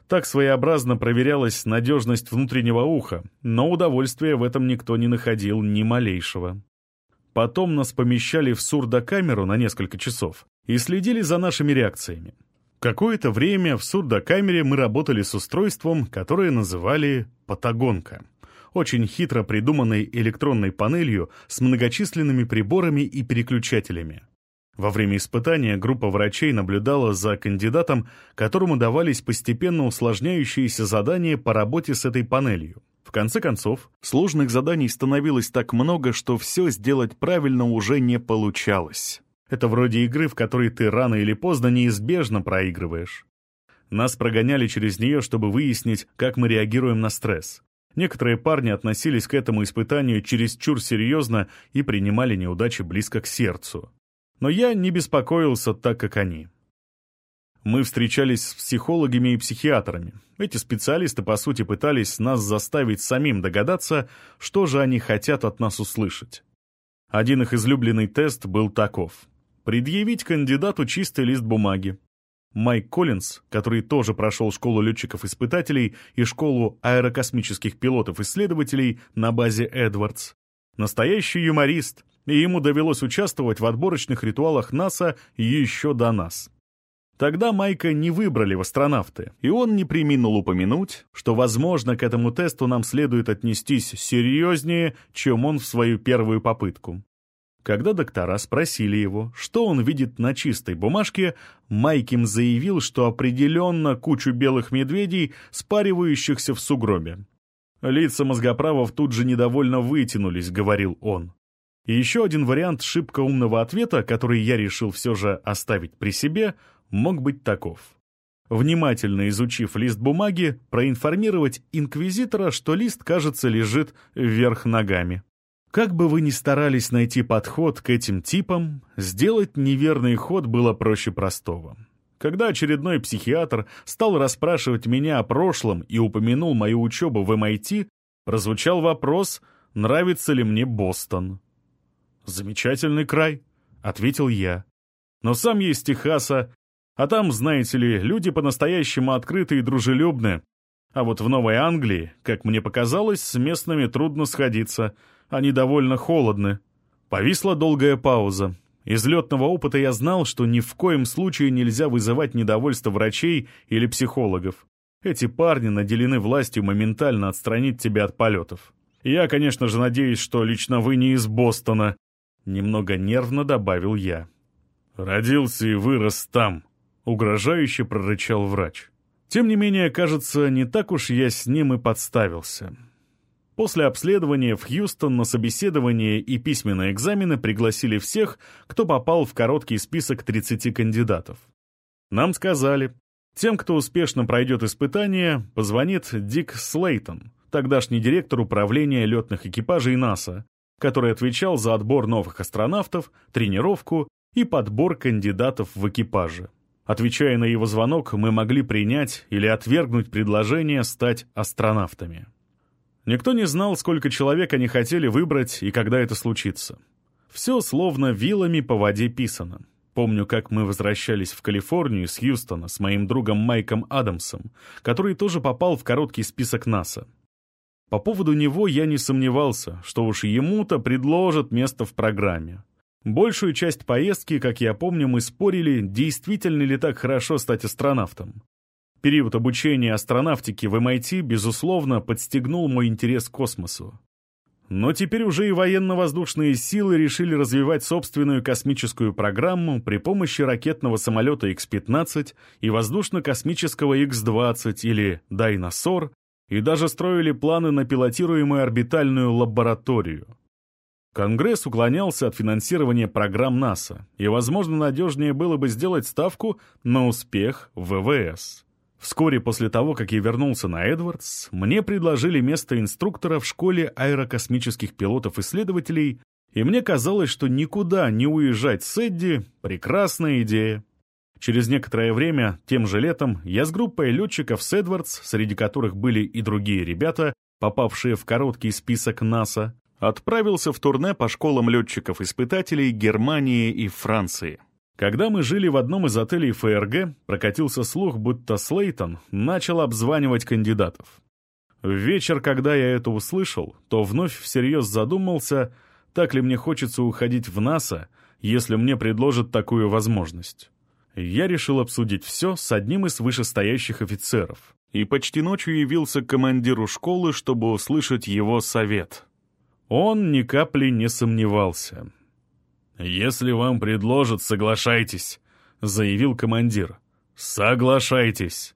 Так своеобразно проверялась надежность внутреннего уха, но удовольствия в этом никто не находил ни малейшего. Потом нас помещали в сурдокамеру на несколько часов и следили за нашими реакциями. Какое-то время в сурдокамере мы работали с устройством, которое называли «патагонка» очень хитро придуманной электронной панелью с многочисленными приборами и переключателями. Во время испытания группа врачей наблюдала за кандидатом, которому давались постепенно усложняющиеся задания по работе с этой панелью. В конце концов, сложных заданий становилось так много, что все сделать правильно уже не получалось. Это вроде игры, в которой ты рано или поздно неизбежно проигрываешь. Нас прогоняли через нее, чтобы выяснить, как мы реагируем на стресс. Некоторые парни относились к этому испытанию чересчур серьезно и принимали неудачи близко к сердцу. Но я не беспокоился так, как они. Мы встречались с психологами и психиатрами. Эти специалисты, по сути, пытались нас заставить самим догадаться, что же они хотят от нас услышать. Один их излюбленный тест был таков. Предъявить кандидату чистый лист бумаги. Майк Коллинз, который тоже прошел школу летчиков-испытателей и школу аэрокосмических пилотов-исследователей на базе Эдвардс. Настоящий юморист, и ему довелось участвовать в отборочных ритуалах НАСА еще до нас. Тогда Майка не выбрали в астронавты, и он не приминул упомянуть, что, возможно, к этому тесту нам следует отнестись серьезнее, чем он в свою первую попытку. Когда доктора спросили его, что он видит на чистой бумажке, Майким заявил, что определенно кучу белых медведей, спаривающихся в сугробе. Лица мозгоправов тут же недовольно вытянулись, говорил он. И еще один вариант шибко умного ответа, который я решил все же оставить при себе — мог быть таков. Внимательно изучив лист бумаги, проинформировать инквизитора, что лист, кажется, лежит вверх ногами. Как бы вы ни старались найти подход к этим типам, сделать неверный ход было проще простого. Когда очередной психиатр стал расспрашивать меня о прошлом и упомянул мою учебу в MIT, прозвучал вопрос, нравится ли мне Бостон. «Замечательный край», — ответил я. «Но сам я из Техаса а там, знаете ли, люди по-настоящему открытые и дружелюбные. А вот в Новой Англии, как мне показалось, с местными трудно сходиться. Они довольно холодны. Повисла долгая пауза. Из летного опыта я знал, что ни в коем случае нельзя вызывать недовольство врачей или психологов. Эти парни наделены властью моментально отстранить тебя от полетов. Я, конечно же, надеюсь, что лично вы не из Бостона. Немного нервно добавил я. Родился и вырос там, Угрожающе прорычал врач. Тем не менее, кажется, не так уж я с ним и подставился. После обследования в Хьюстон на собеседование и письменные экзамены пригласили всех, кто попал в короткий список 30 кандидатов. Нам сказали, тем, кто успешно пройдет испытание, позвонит Дик Слейтон, тогдашний директор управления летных экипажей НАСА, который отвечал за отбор новых астронавтов, тренировку и подбор кандидатов в экипаже. Отвечая на его звонок, мы могли принять или отвергнуть предложение стать астронавтами. Никто не знал, сколько человек они хотели выбрать и когда это случится. Все словно вилами по воде писано. Помню, как мы возвращались в Калифорнию из Хьюстона с моим другом Майком Адамсом, который тоже попал в короткий список НАСА. По поводу него я не сомневался, что уж ему-то предложат место в программе. Большую часть поездки, как я помню, мы спорили, действительно ли так хорошо стать астронавтом. Период обучения астронавтики в MIT, безусловно, подстегнул мой интерес к космосу. Но теперь уже и военно-воздушные силы решили развивать собственную космическую программу при помощи ракетного самолета X-15 и воздушно-космического X-20 или «Дайносор», и даже строили планы на пилотируемую орбитальную лабораторию. Конгресс уклонялся от финансирования программ НАСА, и, возможно, надежнее было бы сделать ставку на успех ВВС. Вскоре после того, как я вернулся на Эдвардс, мне предложили место инструктора в школе аэрокосмических пилотов-исследователей, и мне казалось, что никуда не уезжать с Эдди — прекрасная идея. Через некоторое время, тем же летом, я с группой летчиков с Эдвардс, среди которых были и другие ребята, попавшие в короткий список НАСА, отправился в турне по школам летчиков-испытателей Германии и Франции. Когда мы жили в одном из отелей ФРГ, прокатился слух, будто Слейтон начал обзванивать кандидатов. В вечер, когда я это услышал, то вновь всерьез задумался, так ли мне хочется уходить в НАСА, если мне предложат такую возможность. Я решил обсудить все с одним из вышестоящих офицеров и почти ночью явился к командиру школы, чтобы услышать его совет — он ни капли не сомневался. «Если вам предложат, соглашайтесь», — заявил командир. «Соглашайтесь».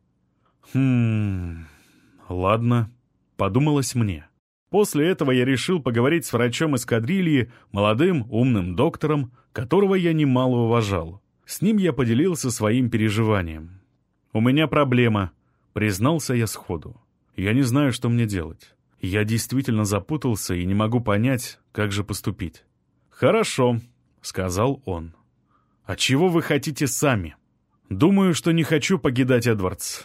«Хм... Ладно», — подумалось мне. После этого я решил поговорить с врачом эскадрильи, молодым, умным доктором, которого я немало уважал. С ним я поделился своим переживанием. «У меня проблема», — признался я сходу. «Я не знаю, что мне делать. Я действительно запутался и не могу понять, как же поступить». «Хорошо», — сказал он. «А чего вы хотите сами?» «Думаю, что не хочу покидать Эдвардс».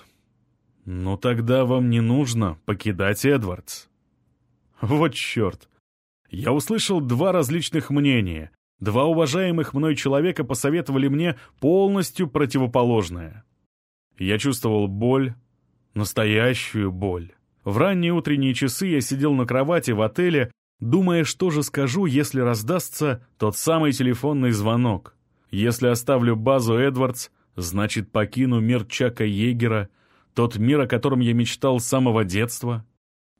«Ну тогда вам не нужно покидать Эдвардс». Вот черт. Я услышал два различных мнения. Два уважаемых мной человека посоветовали мне полностью противоположное. Я чувствовал боль, настоящую боль. В ранние утренние часы я сидел на кровати в отеле, думая, что же скажу, если раздастся тот самый телефонный звонок. Если оставлю базу Эдвардс, значит покину мир Чака Егера, тот мир, о котором я мечтал с самого детства.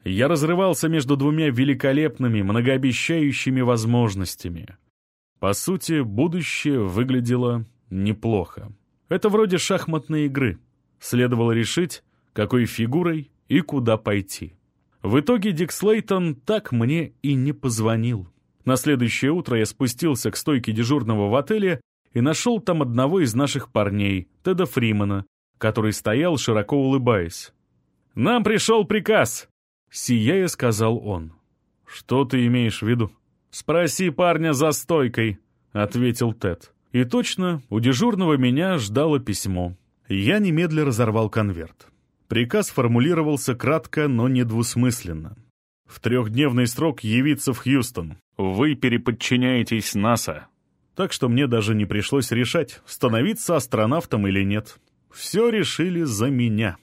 Я разрывался между двумя великолепными, многообещающими возможностями. По сути, будущее выглядело неплохо. Это вроде шахматной игры. Следовало решить, какой фигурой и куда пойти. В итоге Дик Слейтон так мне и не позвонил. На следующее утро я спустился к стойке дежурного в отеле и нашел там одного из наших парней, Теда Фримана, который стоял, широко улыбаясь. «Нам пришел приказ!» Сияя, сказал он. «Что ты имеешь в виду?» «Спроси парня за стойкой», — ответил Тед. И точно, у дежурного меня ждало письмо. Я немедля разорвал конверт. Приказ формулировался кратко, но недвусмысленно. В трехдневный срок явиться в Хьюстон. Вы переподчиняетесь НАСА. Так что мне даже не пришлось решать, становиться астронавтом или нет. Все решили за меня.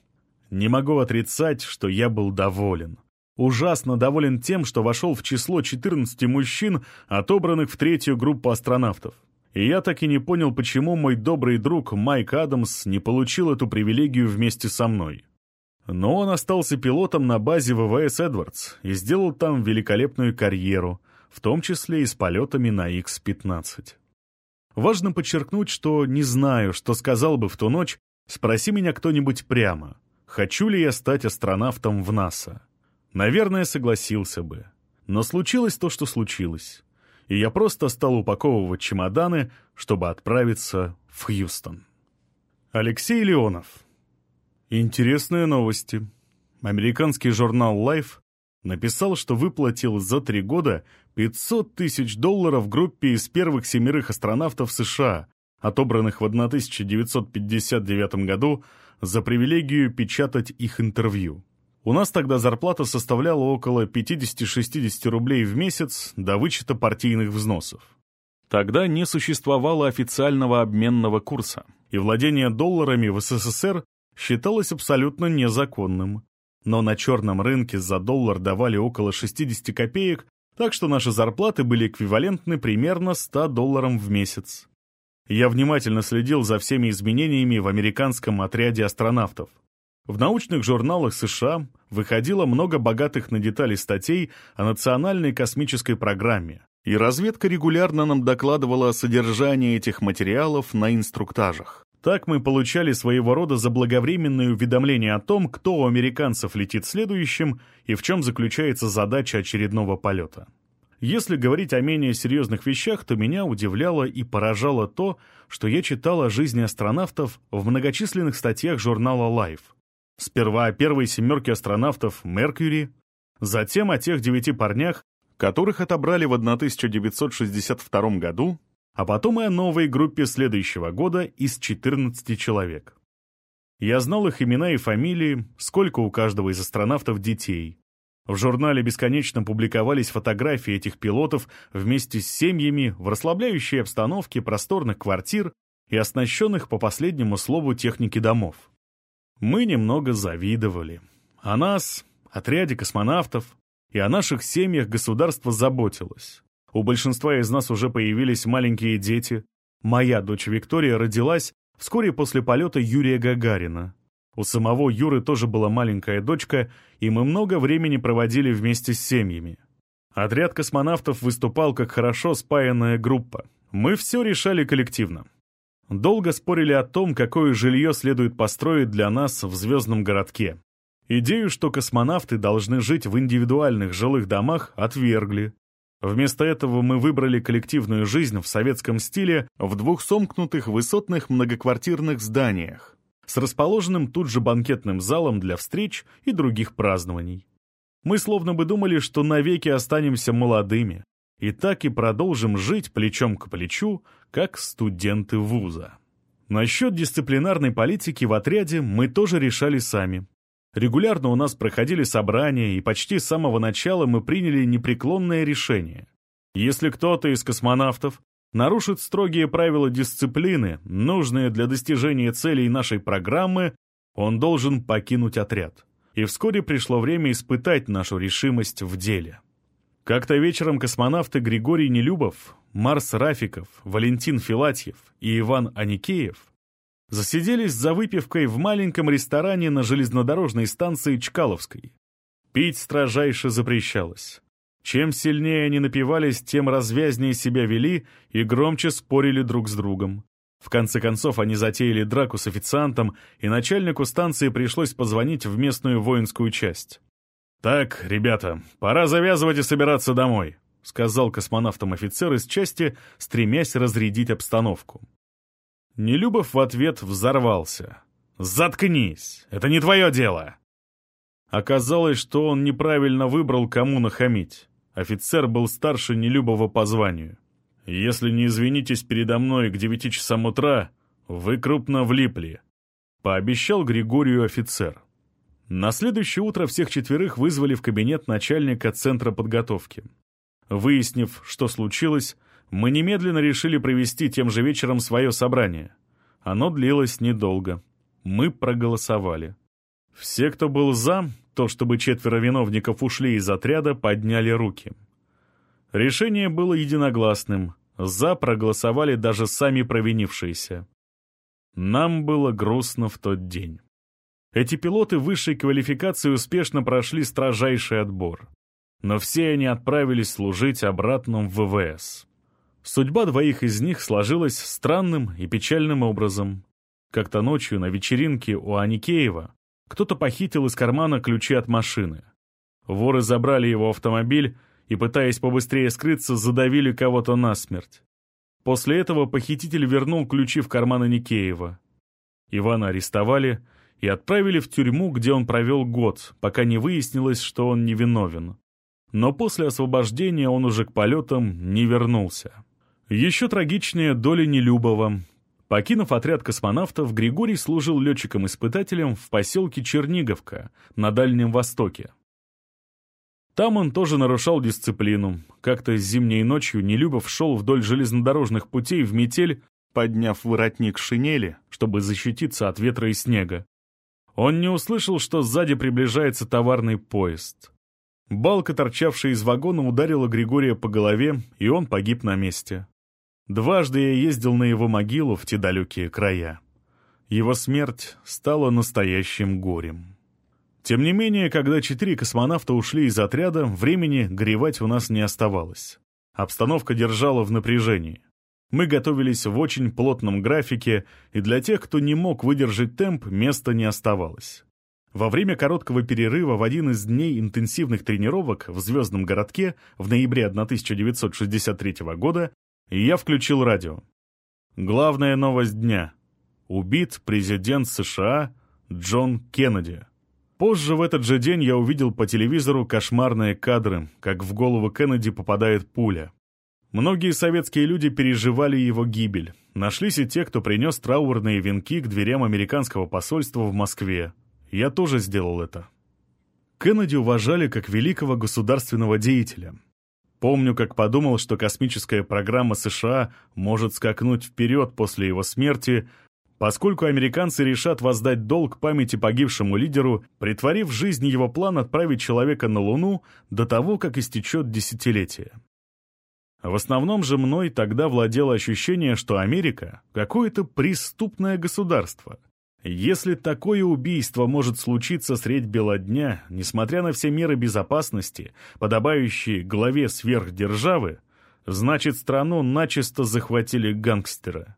Не могу отрицать, что я был доволен. Ужасно доволен тем, что вошел в число 14 мужчин, отобранных в третью группу астронавтов. И я так и не понял, почему мой добрый друг Майк Адамс не получил эту привилегию вместе со мной. Но он остался пилотом на базе ВВС «Эдвардс» и сделал там великолепную карьеру, в том числе и с полетами на X-15. Важно подчеркнуть, что не знаю, что сказал бы в ту ночь, спроси меня кто-нибудь прямо — хочу ли я стать астронавтом в НАСА. Наверное, согласился бы. Но случилось то, что случилось. И я просто стал упаковывать чемоданы, чтобы отправиться в Хьюстон. Алексей Леонов. Интересные новости. Американский журнал Life написал, что выплатил за три года 500 тысяч долларов группе из первых семерых астронавтов США, отобранных в 1959 году за привилегию печатать их интервью. У нас тогда зарплата составляла около 50-60 рублей в месяц до вычета партийных взносов. Тогда не существовало официального обменного курса, и владение долларами в СССР считалось абсолютно незаконным. Но на черном рынке за доллар давали около 60 копеек, так что наши зарплаты были эквивалентны примерно 100 долларам в месяц. Я внимательно следил за всеми изменениями в американском отряде астронавтов. В научных журналах США выходило много богатых на детали статей о национальной космической программе, и разведка регулярно нам докладывала о содержании этих материалов на инструктажах. Так мы получали своего рода заблаговременное уведомление о том, кто у американцев летит следующим и в чем заключается задача очередного полета. Если говорить о менее серьезных вещах, то меня удивляло и поражало то, что я читал о жизни астронавтов в многочисленных статьях журнала Life. Сперва о первой семерке астронавтов Меркьюри, затем о тех девяти парнях, которых отобрали в 1962 году, а потом и о новой группе следующего года из 14 человек. Я знал их имена и фамилии, сколько у каждого из астронавтов детей, в журнале бесконечно публиковались фотографии этих пилотов вместе с семьями в расслабляющей обстановке просторных квартир и оснащенных по последнему слову техники домов. Мы немного завидовали. О нас, отряде космонавтов, и о наших семьях государство заботилось. У большинства из нас уже появились маленькие дети. Моя дочь Виктория родилась вскоре после полета Юрия Гагарина. У самого Юры тоже была маленькая дочка, и мы много времени проводили вместе с семьями. Отряд космонавтов выступал как хорошо спаянная группа. Мы все решали коллективно. Долго спорили о том, какое жилье следует построить для нас в звездном городке. Идею, что космонавты должны жить в индивидуальных жилых домах, отвергли. Вместо этого мы выбрали коллективную жизнь в советском стиле в двух сомкнутых высотных многоквартирных зданиях с расположенным тут же банкетным залом для встреч и других празднований. Мы словно бы думали, что навеки останемся молодыми, и так и продолжим жить плечом к плечу, как студенты вуза. Насчет дисциплинарной политики в отряде мы тоже решали сами. Регулярно у нас проходили собрания, и почти с самого начала мы приняли непреклонное решение. Если кто-то из космонавтов нарушит строгие правила дисциплины, нужные для достижения целей нашей программы, он должен покинуть отряд. И вскоре пришло время испытать нашу решимость в деле. Как-то вечером космонавты Григорий Нелюбов, Марс Рафиков, Валентин Филатьев и Иван Аникеев засиделись за выпивкой в маленьком ресторане на железнодорожной станции Чкаловской. Пить строжайше запрещалось. Чем сильнее они напивались, тем развязнее себя вели и громче спорили друг с другом. В конце концов, они затеяли драку с официантом, и начальнику станции пришлось позвонить в местную воинскую часть. «Так, ребята, пора завязывать и собираться домой», — сказал космонавтам офицер из части, стремясь разрядить обстановку. Нелюбов в ответ взорвался. «Заткнись! Это не твое дело!» Оказалось, что он неправильно выбрал, кому нахамить. Офицер был старше Нелюбова по званию. «Если не извинитесь передо мной к девяти часам утра, вы крупно влипли», — пообещал Григорию офицер. На следующее утро всех четверых вызвали в кабинет начальника центра подготовки. Выяснив, что случилось, мы немедленно решили провести тем же вечером свое собрание. Оно длилось недолго. Мы проголосовали. Все, кто был «за», то, чтобы четверо виновников ушли из отряда, подняли руки. Решение было единогласным. «За» проголосовали даже сами провинившиеся. Нам было грустно в тот день. Эти пилоты высшей квалификации успешно прошли строжайший отбор. Но все они отправились служить обратно в ВВС. Судьба двоих из них сложилась странным и печальным образом. Как-то ночью на вечеринке у Аникеева кто-то похитил из кармана ключи от машины. Воры забрали его автомобиль и, пытаясь побыстрее скрыться, задавили кого-то насмерть. После этого похититель вернул ключи в карман Аникеева. Ивана арестовали и отправили в тюрьму, где он провел год, пока не выяснилось, что он невиновен. Но после освобождения он уже к полетам не вернулся. Еще трагичнее доля Нелюбова. Покинув отряд космонавтов, Григорий служил летчиком-испытателем в поселке Черниговка на Дальнем Востоке. Там он тоже нарушал дисциплину. Как-то зимней ночью Нелюбов шел вдоль железнодорожных путей в метель, подняв воротник шинели, чтобы защититься от ветра и снега. Он не услышал, что сзади приближается товарный поезд. Балка, торчавшая из вагона, ударила Григория по голове, и он погиб на месте. Дважды я ездил на его могилу в те далекие края. Его смерть стала настоящим горем. Тем не менее, когда четыре космонавта ушли из отряда, времени горевать у нас не оставалось. Обстановка держала в напряжении. Мы готовились в очень плотном графике, и для тех, кто не мог выдержать темп, места не оставалось. Во время короткого перерыва в один из дней интенсивных тренировок в Звездном городке в ноябре 1963 года и я включил радио. Главная новость дня. Убит президент США Джон Кеннеди. Позже в этот же день я увидел по телевизору кошмарные кадры, как в голову Кеннеди попадает пуля. Многие советские люди переживали его гибель. Нашлись и те, кто принес траурные венки к дверям американского посольства в Москве. Я тоже сделал это. Кеннеди уважали как великого государственного деятеля. Помню, как подумал, что космическая программа США может скакнуть вперед после его смерти, поскольку американцы решат воздать долг памяти погибшему лидеру, притворив в жизнь его план отправить человека на Луну до того, как истечет десятилетие. В основном же мной тогда владело ощущение, что Америка — какое-то преступное государство — если такое убийство может случиться средь бела дня, несмотря на все меры безопасности, подобающие главе сверхдержавы, значит, страну начисто захватили гангстеры.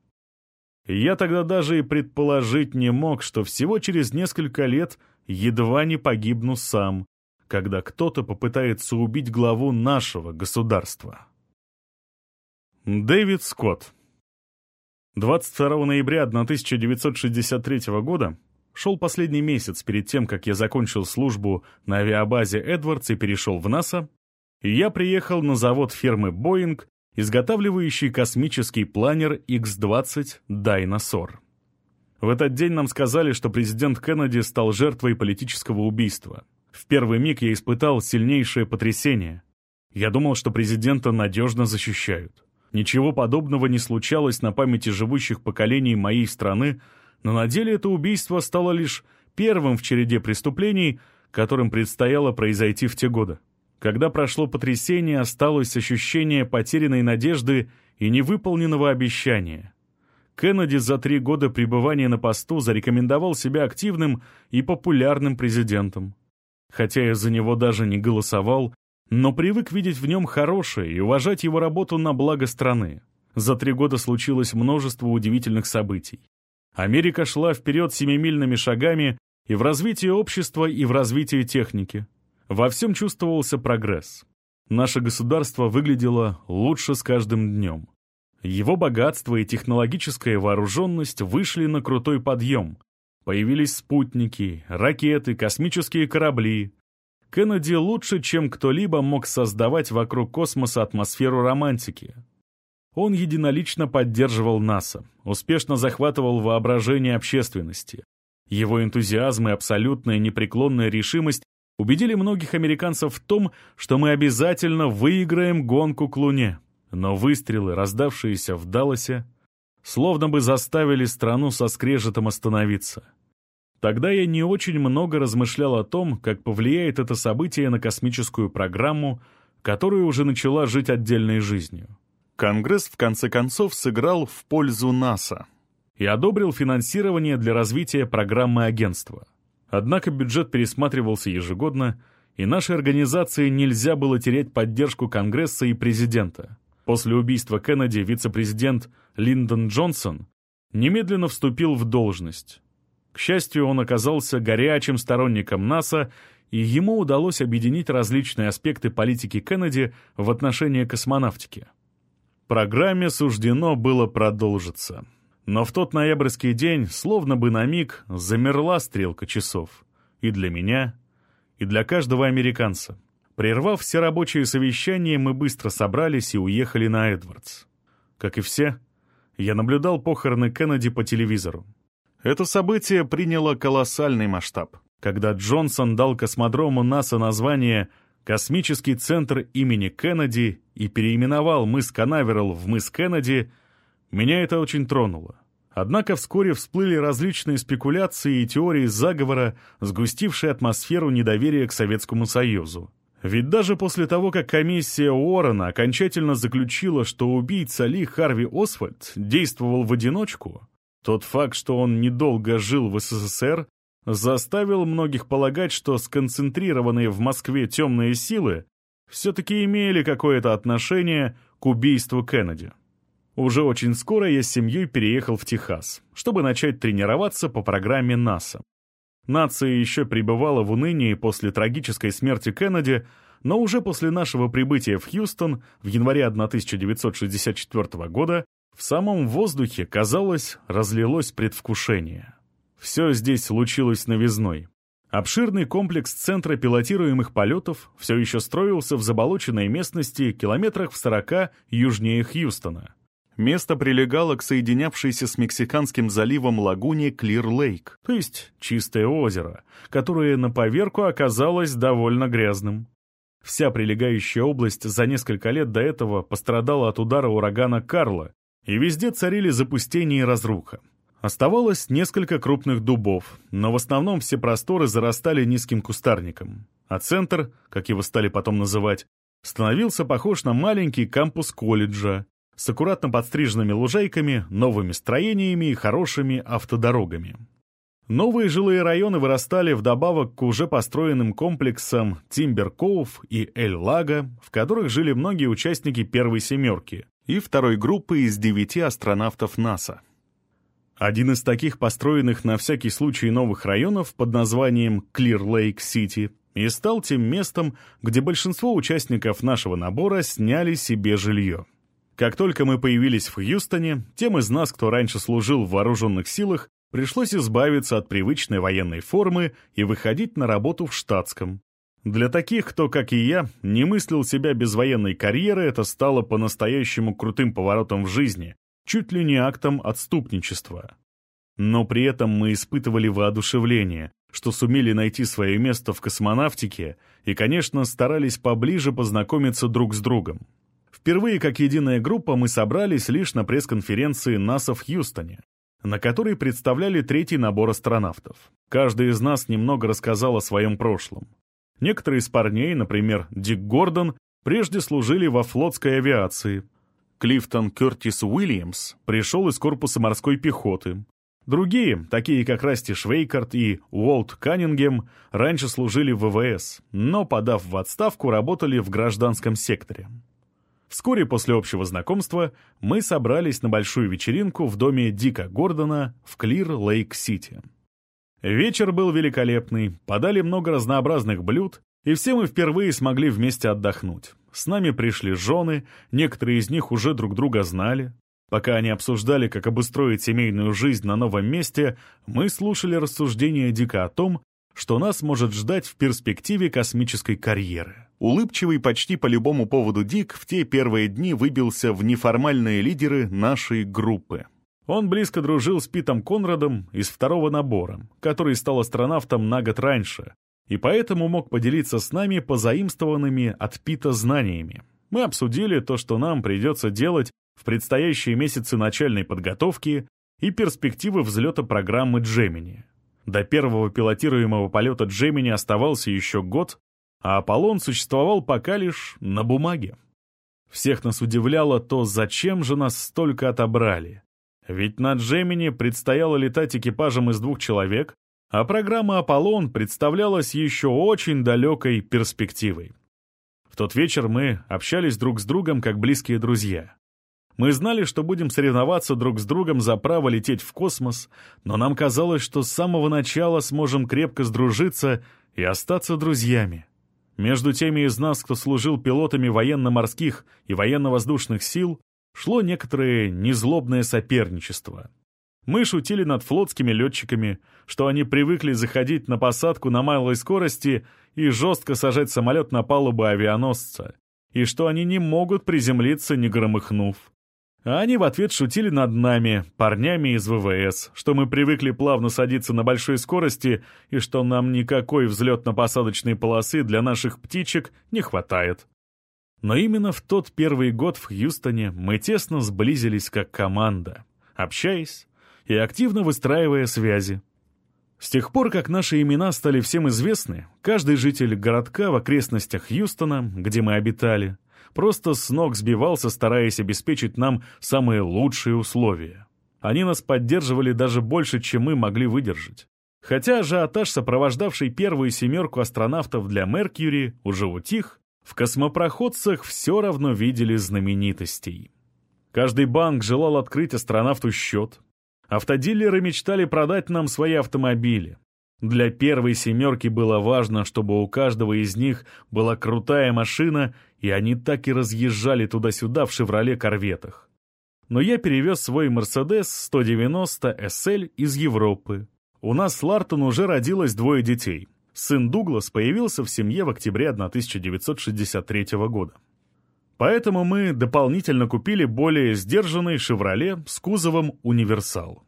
Я тогда даже и предположить не мог, что всего через несколько лет едва не погибну сам, когда кто-то попытается убить главу нашего государства. Дэвид Скотт 22 ноября 1963 года шел последний месяц перед тем, как я закончил службу на авиабазе Эдвардс и перешел в НАСА, и я приехал на завод фирмы «Боинг», изготавливающий космический планер X-20 «Дайносор». В этот день нам сказали, что президент Кеннеди стал жертвой политического убийства. В первый миг я испытал сильнейшее потрясение. Я думал, что президента надежно защищают. Ничего подобного не случалось на памяти живущих поколений моей страны, но на деле это убийство стало лишь первым в череде преступлений, которым предстояло произойти в те годы. Когда прошло потрясение, осталось ощущение потерянной надежды и невыполненного обещания. Кеннеди за три года пребывания на посту зарекомендовал себя активным и популярным президентом. Хотя я за него даже не голосовал, но привык видеть в нем хорошее и уважать его работу на благо страны. За три года случилось множество удивительных событий. Америка шла вперед семимильными шагами и в развитии общества, и в развитии техники. Во всем чувствовался прогресс. Наше государство выглядело лучше с каждым днем. Его богатство и технологическая вооруженность вышли на крутой подъем. Появились спутники, ракеты, космические корабли. Кеннеди лучше, чем кто-либо мог создавать вокруг космоса атмосферу романтики. Он единолично поддерживал НАСА, успешно захватывал воображение общественности. Его энтузиазм и абсолютная непреклонная решимость убедили многих американцев в том, что мы обязательно выиграем гонку к Луне. Но выстрелы, раздавшиеся в Далласе, словно бы заставили страну со скрежетом остановиться. Тогда я не очень много размышлял о том, как повлияет это событие на космическую программу, которая уже начала жить отдельной жизнью. Конгресс, в конце концов, сыграл в пользу НАСА и одобрил финансирование для развития программы агентства. Однако бюджет пересматривался ежегодно, и нашей организации нельзя было терять поддержку Конгресса и президента. После убийства Кеннеди вице-президент Линдон Джонсон немедленно вступил в должность. К счастью, он оказался горячим сторонником НАСА, и ему удалось объединить различные аспекты политики Кеннеди в отношении космонавтики. Программе суждено было продолжиться. Но в тот ноябрьский день, словно бы на миг, замерла стрелка часов. И для меня, и для каждого американца. Прервав все рабочие совещания, мы быстро собрались и уехали на Эдвардс. Как и все, я наблюдал похороны Кеннеди по телевизору. Это событие приняло колоссальный масштаб. Когда Джонсон дал космодрому НАСА название «Космический центр имени Кеннеди» и переименовал мыс Канаверал в мыс Кеннеди — меня это очень тронуло. Однако вскоре всплыли различные спекуляции и теории заговора, сгустившие атмосферу недоверия к Советскому Союзу. Ведь даже после того, как комиссия Уоррена окончательно заключила, что убийца Ли Харви Освальд действовал в одиночку, тот факт, что он недолго жил в СССР, заставил многих полагать, что сконцентрированные в Москве темные силы все-таки имели какое-то отношение к убийству Кеннеди. Уже очень скоро я с семьей переехал в Техас, чтобы начать тренироваться по программе НАСА. Нация еще пребывала в унынии после трагической смерти Кеннеди, но уже после нашего прибытия в Хьюстон в январе 1964 года в самом воздухе, казалось, разлилось предвкушение. Все здесь случилось новизной. Обширный комплекс центра пилотируемых полетов все еще строился в заболоченной местности километрах в 40 южнее Хьюстона. Место прилегало к соединявшейся с Мексиканским заливом лагуне Клир-Лейк, то есть чистое озеро, которое на поверку оказалось довольно грязным. Вся прилегающая область за несколько лет до этого пострадала от удара урагана Карла, и везде царили запустение и разруха. Оставалось несколько крупных дубов, но в основном все просторы зарастали низким кустарником, а центр, как его стали потом называть, становился похож на маленький кампус колледжа, с аккуратно подстриженными лужайками, новыми строениями и хорошими автодорогами. Новые жилые районы вырастали вдобавок к уже построенным комплексам Тимбер-Коув и Эль-Лага, в которых жили многие участники первой «семерки» и второй группы из девяти астронавтов НАСА. Один из таких построенных на всякий случай новых районов под названием Клир-Лейк-Сити и стал тем местом, где большинство участников нашего набора сняли себе жилье. Как только мы появились в Хьюстоне, тем из нас, кто раньше служил в вооруженных силах, пришлось избавиться от привычной военной формы и выходить на работу в штатском. Для таких, кто, как и я, не мыслил себя без военной карьеры, это стало по-настоящему крутым поворотом в жизни, чуть ли не актом отступничества. Но при этом мы испытывали воодушевление, что сумели найти свое место в космонавтике и, конечно, старались поближе познакомиться друг с другом. Впервые как единая группа мы собрались лишь на пресс-конференции НАСА в Хьюстоне, на которой представляли третий набор астронавтов. Каждый из нас немного рассказал о своем прошлом. Некоторые из парней, например, Дик Гордон, прежде служили во флотской авиации. Клифтон Кертис Уильямс пришел из корпуса морской пехоты. Другие, такие как Расти Швейкарт и Уолт Каннингем, раньше служили в ВВС, но, подав в отставку, работали в гражданском секторе. Вскоре после общего знакомства мы собрались на большую вечеринку в доме Дика Гордона в Клир-Лейк-Сити. Вечер был великолепный, подали много разнообразных блюд, и все мы впервые смогли вместе отдохнуть. С нами пришли жены, некоторые из них уже друг друга знали. Пока они обсуждали, как обустроить семейную жизнь на новом месте, мы слушали рассуждения Дика о том, что нас может ждать в перспективе космической карьеры. Улыбчивый почти по любому поводу Дик в те первые дни выбился в неформальные лидеры нашей группы. Он близко дружил с Питом Конрадом из второго набора, который стал астронавтом на год раньше, и поэтому мог поделиться с нами позаимствованными от Пита знаниями. Мы обсудили то, что нам придется делать в предстоящие месяцы начальной подготовки и перспективы взлета программы «Джемини». До первого пилотируемого полета Джемини оставался еще год, а Аполлон существовал пока лишь на бумаге. Всех нас удивляло то, зачем же нас столько отобрали. Ведь на Джемини предстояло летать экипажем из двух человек, а программа «Аполлон» представлялась еще очень далекой перспективой. В тот вечер мы общались друг с другом как близкие друзья. Мы знали, что будем соревноваться друг с другом за право лететь в космос, но нам казалось, что с самого начала сможем крепко сдружиться и остаться друзьями. Между теми из нас, кто служил пилотами военно-морских и военно-воздушных сил, шло некоторое незлобное соперничество. Мы шутили над флотскими летчиками, что они привыкли заходить на посадку на малой скорости и жестко сажать самолет на палубу авианосца, и что они не могут приземлиться, не громыхнув. А они в ответ шутили над нами, парнями из ВВС, что мы привыкли плавно садиться на большой скорости и что нам никакой взлетно-посадочной полосы для наших птичек не хватает. Но именно в тот первый год в Хьюстоне мы тесно сблизились как команда, общаясь и активно выстраивая связи. С тех пор, как наши имена стали всем известны, каждый житель городка в окрестностях Хьюстона, где мы обитали, просто с ног сбивался, стараясь обеспечить нам самые лучшие условия. Они нас поддерживали даже больше, чем мы могли выдержать. Хотя ажиотаж, сопровождавший первую семерку астронавтов для Меркьюри, уже утих, в космопроходцах все равно видели знаменитостей. Каждый банк желал открыть астронавту счет. Автодилеры мечтали продать нам свои автомобили. Для первой семерки было важно, чтобы у каждого из них была крутая машина, и они так и разъезжали туда-сюда в «Шевроле-корветах». Но я перевез свой «Мерседес 190 SL» из Европы. У нас с Лартон уже родилось двое детей. Сын Дуглас появился в семье в октябре 1963 года. Поэтому мы дополнительно купили более сдержанный «Шевроле» с кузовом «Универсал».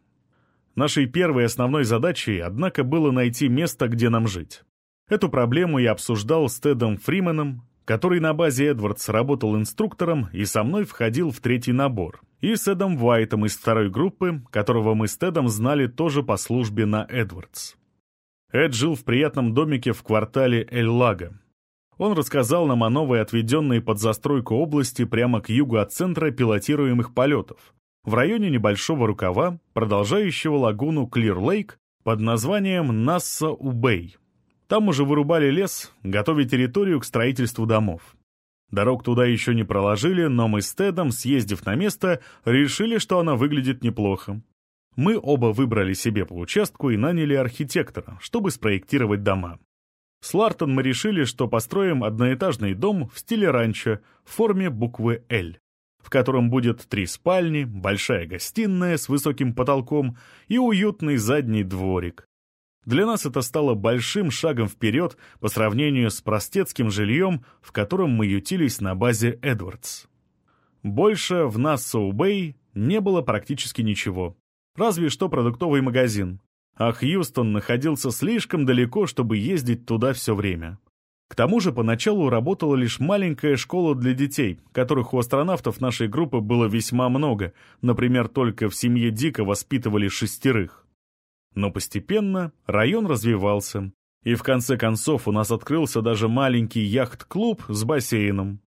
Нашей первой основной задачей, однако, было найти место, где нам жить. Эту проблему я обсуждал с Тедом Фрименом, который на базе Эдвардс работал инструктором и со мной входил в третий набор, и с Эдом Уайтом из второй группы, которого мы с Тедом знали тоже по службе на Эдвардс. Эд жил в приятном домике в квартале Эль-Лага. Он рассказал нам о новой отведенной под застройку области прямо к югу от центра пилотируемых полетов, в районе небольшого рукава, продолжающего лагуну Клир-Лейк, под названием Насса-Убей. Там уже вырубали лес, готовя территорию к строительству домов. Дорог туда еще не проложили, но мы с Тедом, съездив на место, решили, что она выглядит неплохо. Мы оба выбрали себе по участку и наняли архитектора, чтобы спроектировать дома. С Лартон мы решили, что построим одноэтажный дом в стиле ранчо в форме буквы «Л», в котором будет три спальни, большая гостиная с высоким потолком и уютный задний дворик. Для нас это стало большим шагом вперед по сравнению с простецким жильем, в котором мы ютились на базе Эдвардс. Больше в Нассоу-Бэй не было практически ничего. Разве что продуктовый магазин. А Хьюстон находился слишком далеко, чтобы ездить туда все время. К тому же поначалу работала лишь маленькая школа для детей, которых у астронавтов нашей группы было весьма много, например, только в семье Дика воспитывали шестерых. Но постепенно район развивался, и в конце концов у нас открылся даже маленький яхт-клуб с бассейном.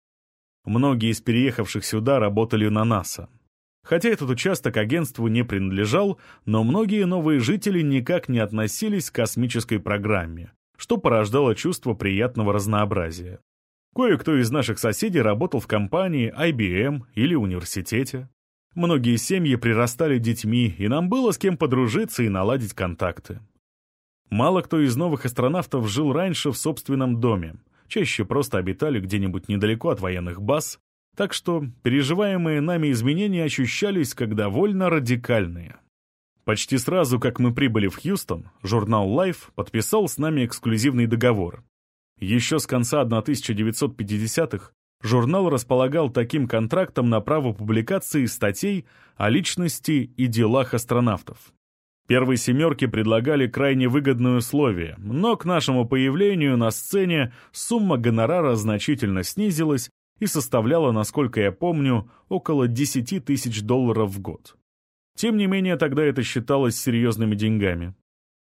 Многие из переехавших сюда работали на НАСА. Хотя этот участок агентству не принадлежал, но многие новые жители никак не относились к космической программе, что порождало чувство приятного разнообразия. Кое-кто из наших соседей работал в компании IBM или университете. Многие семьи прирастали детьми, и нам было с кем подружиться и наладить контакты. Мало кто из новых астронавтов жил раньше в собственном доме, чаще просто обитали где-нибудь недалеко от военных баз, так что переживаемые нами изменения ощущались как довольно радикальные. Почти сразу, как мы прибыли в Хьюстон, журнал Life подписал с нами эксклюзивный договор. Еще с конца 1950-х Журнал располагал таким контрактом на право публикации статей о личности и делах астронавтов. Первой «семерке» предлагали крайне выгодные условия, но к нашему появлению на сцене сумма гонорара значительно снизилась и составляла, насколько я помню, около 10 тысяч долларов в год. Тем не менее, тогда это считалось серьезными деньгами.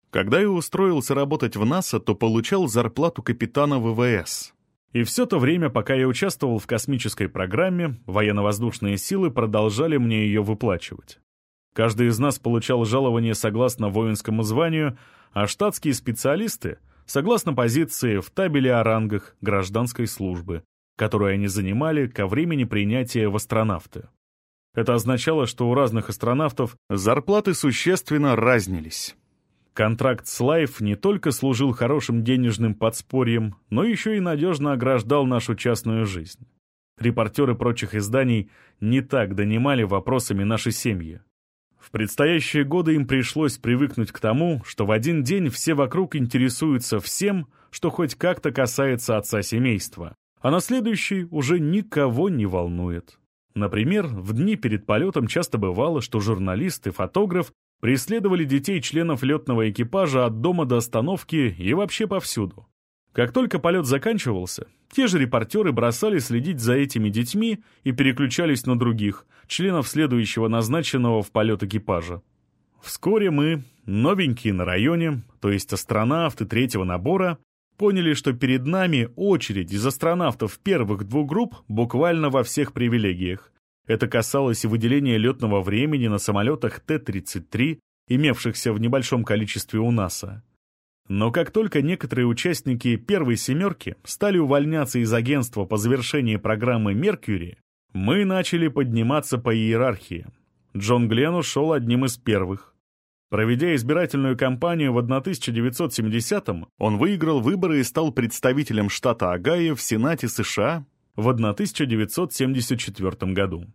Когда я устроился работать в НАСА, то получал зарплату капитана ВВС, и все то время, пока я участвовал в космической программе, военно-воздушные силы продолжали мне ее выплачивать. Каждый из нас получал жалование согласно воинскому званию, а штатские специалисты — согласно позиции в табеле о рангах гражданской службы, которую они занимали ко времени принятия в астронавты. Это означало, что у разных астронавтов зарплаты существенно разнились. Контракт с Life не только служил хорошим денежным подспорьем, но еще и надежно ограждал нашу частную жизнь. Репортеры прочих изданий не так донимали вопросами нашей семьи. В предстоящие годы им пришлось привыкнуть к тому, что в один день все вокруг интересуются всем, что хоть как-то касается отца семейства, а на следующий уже никого не волнует. Например, в дни перед полетом часто бывало, что журналист и фотограф преследовали детей членов летного экипажа от дома до остановки и вообще повсюду. Как только полет заканчивался, те же репортеры бросали следить за этими детьми и переключались на других, членов следующего назначенного в полет экипажа. Вскоре мы, новенькие на районе, то есть астронавты третьего набора, поняли, что перед нами очередь из астронавтов первых двух групп буквально во всех привилегиях, это касалось и выделения летного времени на самолетах Т-33, имевшихся в небольшом количестве у НАСА. Но как только некоторые участники первой «семерки» стали увольняться из агентства по завершении программы «Меркьюри», мы начали подниматься по иерархии. Джон Гленн ушел одним из первых. Проведя избирательную кампанию в 1970-м, он выиграл выборы и стал представителем штата Огайо в Сенате США в 1974 году.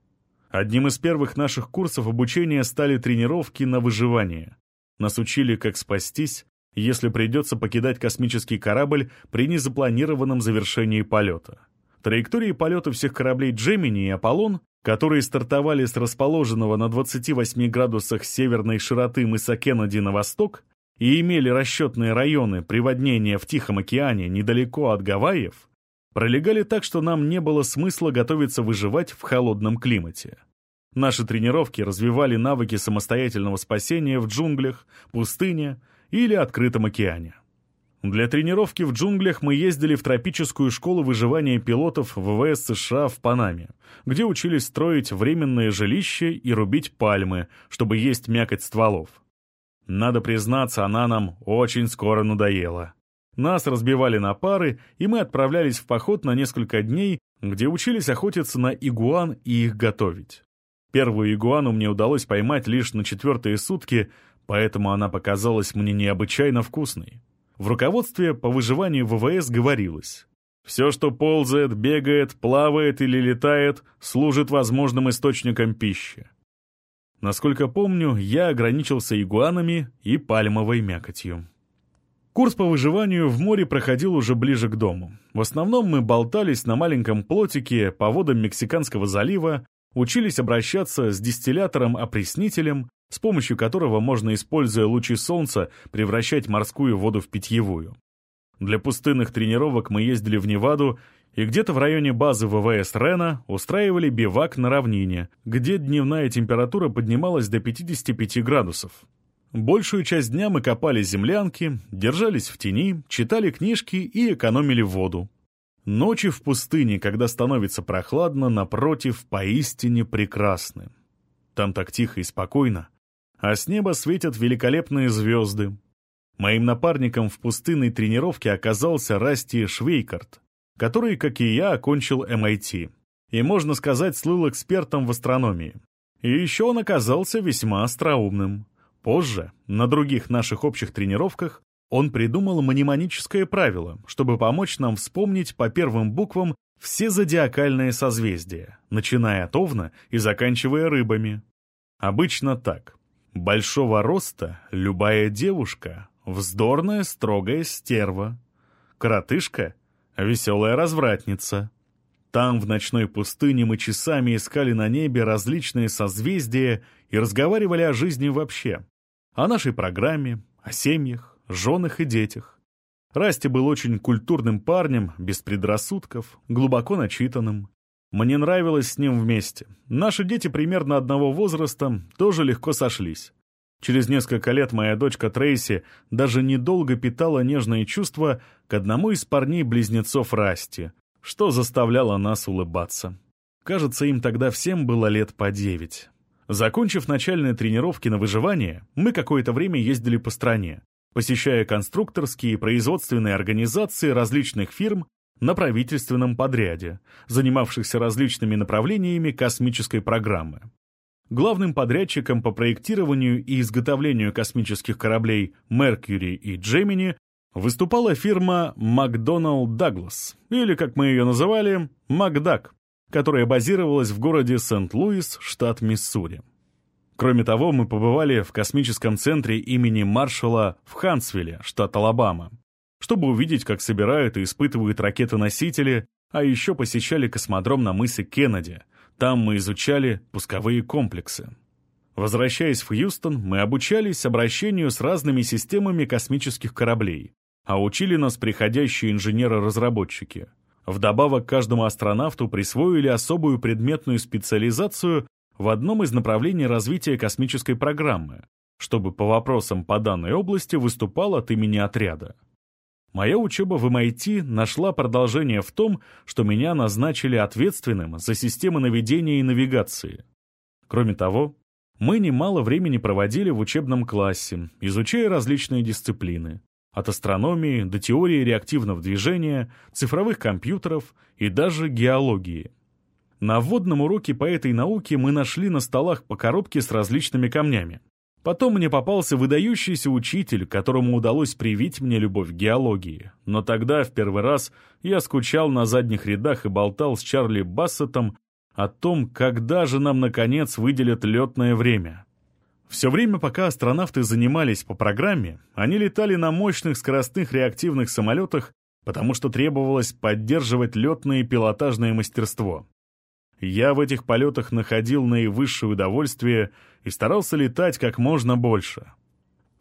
Одним из первых наших курсов обучения стали тренировки на выживание. Нас учили, как спастись, если придется покидать космический корабль при незапланированном завершении полета. Траектории полета всех кораблей «Джемини» и «Аполлон», которые стартовали с расположенного на 28 градусах северной широты мыса Кеннеди на восток и имели расчетные районы приводнения в Тихом океане недалеко от Гавайев, пролегали так, что нам не было смысла готовиться выживать в холодном климате. Наши тренировки развивали навыки самостоятельного спасения в джунглях, пустыне или открытом океане. Для тренировки в джунглях мы ездили в тропическую школу выживания пилотов ВВС США в Панаме, где учились строить временные жилища и рубить пальмы, чтобы есть мякоть стволов. Надо признаться, она нам очень скоро надоела. Нас разбивали на пары, и мы отправлялись в поход на несколько дней, где учились охотиться на игуан и их готовить. Первую игуану мне удалось поймать лишь на четвертые сутки, поэтому она показалась мне необычайно вкусной. В руководстве по выживанию ВВС говорилось «Все, что ползает, бегает, плавает или летает, служит возможным источником пищи». Насколько помню, я ограничился игуанами и пальмовой мякотью. Курс по выживанию в море проходил уже ближе к дому. В основном мы болтались на маленьком плотике по водам Мексиканского залива, учились обращаться с дистиллятором-опреснителем, с помощью которого можно, используя лучи солнца, превращать морскую воду в питьевую. Для пустынных тренировок мы ездили в Неваду и где-то в районе базы ВВС Рена устраивали бивак на равнине, где дневная температура поднималась до 55 градусов. Большую часть дня мы копали землянки, держались в тени, читали книжки и экономили воду. Ночи в пустыне, когда становится прохладно, напротив, поистине прекрасны. Там так тихо и спокойно, а с неба светят великолепные звезды. Моим напарником в пустынной тренировке оказался Расти Швейкарт, который, как и я, окончил MIT. И, можно сказать, слыл экспертом в астрономии. И еще он оказался весьма остроумным. Позже, на других наших общих тренировках, он придумал мнемоническое правило, чтобы помочь нам вспомнить по первым буквам все зодиакальные созвездия, начиная от Овна и заканчивая рыбами. Обычно так. Большого роста любая девушка, вздорная строгая стерва. Коротышка — веселая развратница. Там, в ночной пустыне, мы часами искали на небе различные созвездия и разговаривали о жизни вообще о нашей программе, о семьях, женах и детях. Расти был очень культурным парнем, без предрассудков, глубоко начитанным. Мне нравилось с ним вместе. Наши дети примерно одного возраста тоже легко сошлись. Через несколько лет моя дочка Трейси даже недолго питала нежные чувства к одному из парней-близнецов Расти, что заставляло нас улыбаться. Кажется, им тогда всем было лет по девять. Закончив начальные тренировки на выживание, мы какое-то время ездили по стране, посещая конструкторские и производственные организации различных фирм на правительственном подряде, занимавшихся различными направлениями космической программы. Главным подрядчиком по проектированию и изготовлению космических кораблей Mercury и Gemini выступала фирма McDonnell Douglas, или, как мы ее называли, Макдак которая базировалась в городе Сент-Луис, штат Миссури. Кроме того, мы побывали в космическом центре имени Маршалла в Хансвилле, штат Алабама, чтобы увидеть, как собирают и испытывают ракеты-носители, а еще посещали космодром на мысе Кеннеди. Там мы изучали пусковые комплексы. Возвращаясь в Хьюстон, мы обучались обращению с разными системами космических кораблей, а учили нас приходящие инженеры-разработчики — Вдобавок каждому астронавту присвоили особую предметную специализацию в одном из направлений развития космической программы, чтобы по вопросам по данной области выступал от имени отряда. Моя учеба в MIT нашла продолжение в том, что меня назначили ответственным за системы наведения и навигации. Кроме того, мы немало времени проводили в учебном классе, изучая различные дисциплины. От астрономии до теории реактивного движения, цифровых компьютеров и даже геологии. На вводном уроке по этой науке мы нашли на столах по коробке с различными камнями. Потом мне попался выдающийся учитель, которому удалось привить мне любовь к геологии. Но тогда, в первый раз, я скучал на задних рядах и болтал с Чарли Бассетом о том, когда же нам, наконец, выделят летное время. Все время, пока астронавты занимались по программе, они летали на мощных скоростных реактивных самолетах, потому что требовалось поддерживать летное и пилотажное мастерство. Я в этих полетах находил наивысшее удовольствие и старался летать как можно больше.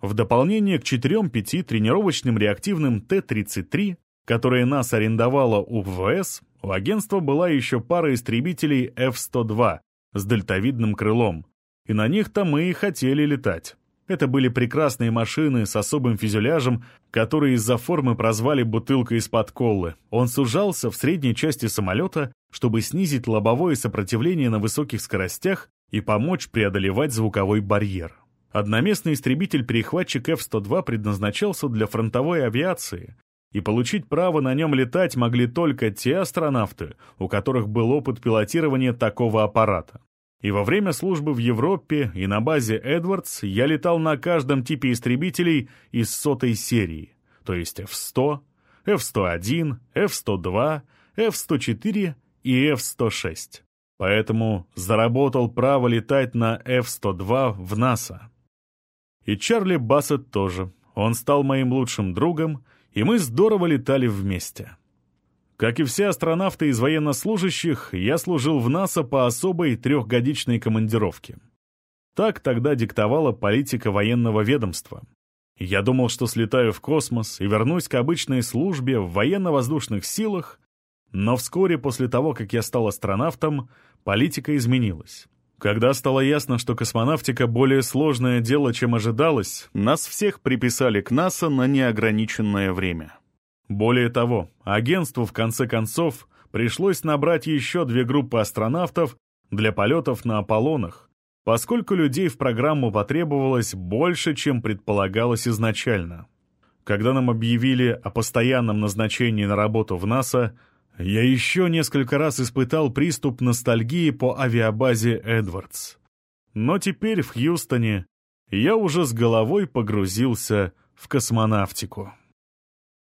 В дополнение к четырем-пяти тренировочным реактивным Т-33, которые нас арендовало у ВВС, у агентства была еще пара истребителей F-102 с дельтовидным крылом, и на них-то мы и хотели летать. Это были прекрасные машины с особым фюзеляжем, которые из-за формы прозвали бутылкой из-под колы. Он сужался в средней части самолета, чтобы снизить лобовое сопротивление на высоких скоростях и помочь преодолевать звуковой барьер. Одноместный истребитель-перехватчик F-102 предназначался для фронтовой авиации, и получить право на нем летать могли только те астронавты, у которых был опыт пилотирования такого аппарата. И во время службы в Европе и на базе «Эдвардс» я летал на каждом типе истребителей из сотой серии, то есть F-100, F-101, F-102, F-104 и F-106. Поэтому заработал право летать на F-102 в НАСА. И Чарли Бассет тоже. Он стал моим лучшим другом, и мы здорово летали вместе. Как и все астронавты из военнослужащих, я служил в НАСА по особой трехгодичной командировке. Так тогда диктовала политика военного ведомства. Я думал, что слетаю в космос и вернусь к обычной службе в военно-воздушных силах, но вскоре после того, как я стал астронавтом, политика изменилась. Когда стало ясно, что космонавтика более сложное дело, чем ожидалось, нас всех приписали к НАСА на неограниченное время. Более того, агентству в конце концов пришлось набрать еще две группы астронавтов для полетов на Аполлонах, поскольку людей в программу потребовалось больше, чем предполагалось изначально. Когда нам объявили о постоянном назначении на работу в НАСА, я еще несколько раз испытал приступ ностальгии по авиабазе «Эдвардс». Но теперь в Хьюстоне я уже с головой погрузился в космонавтику.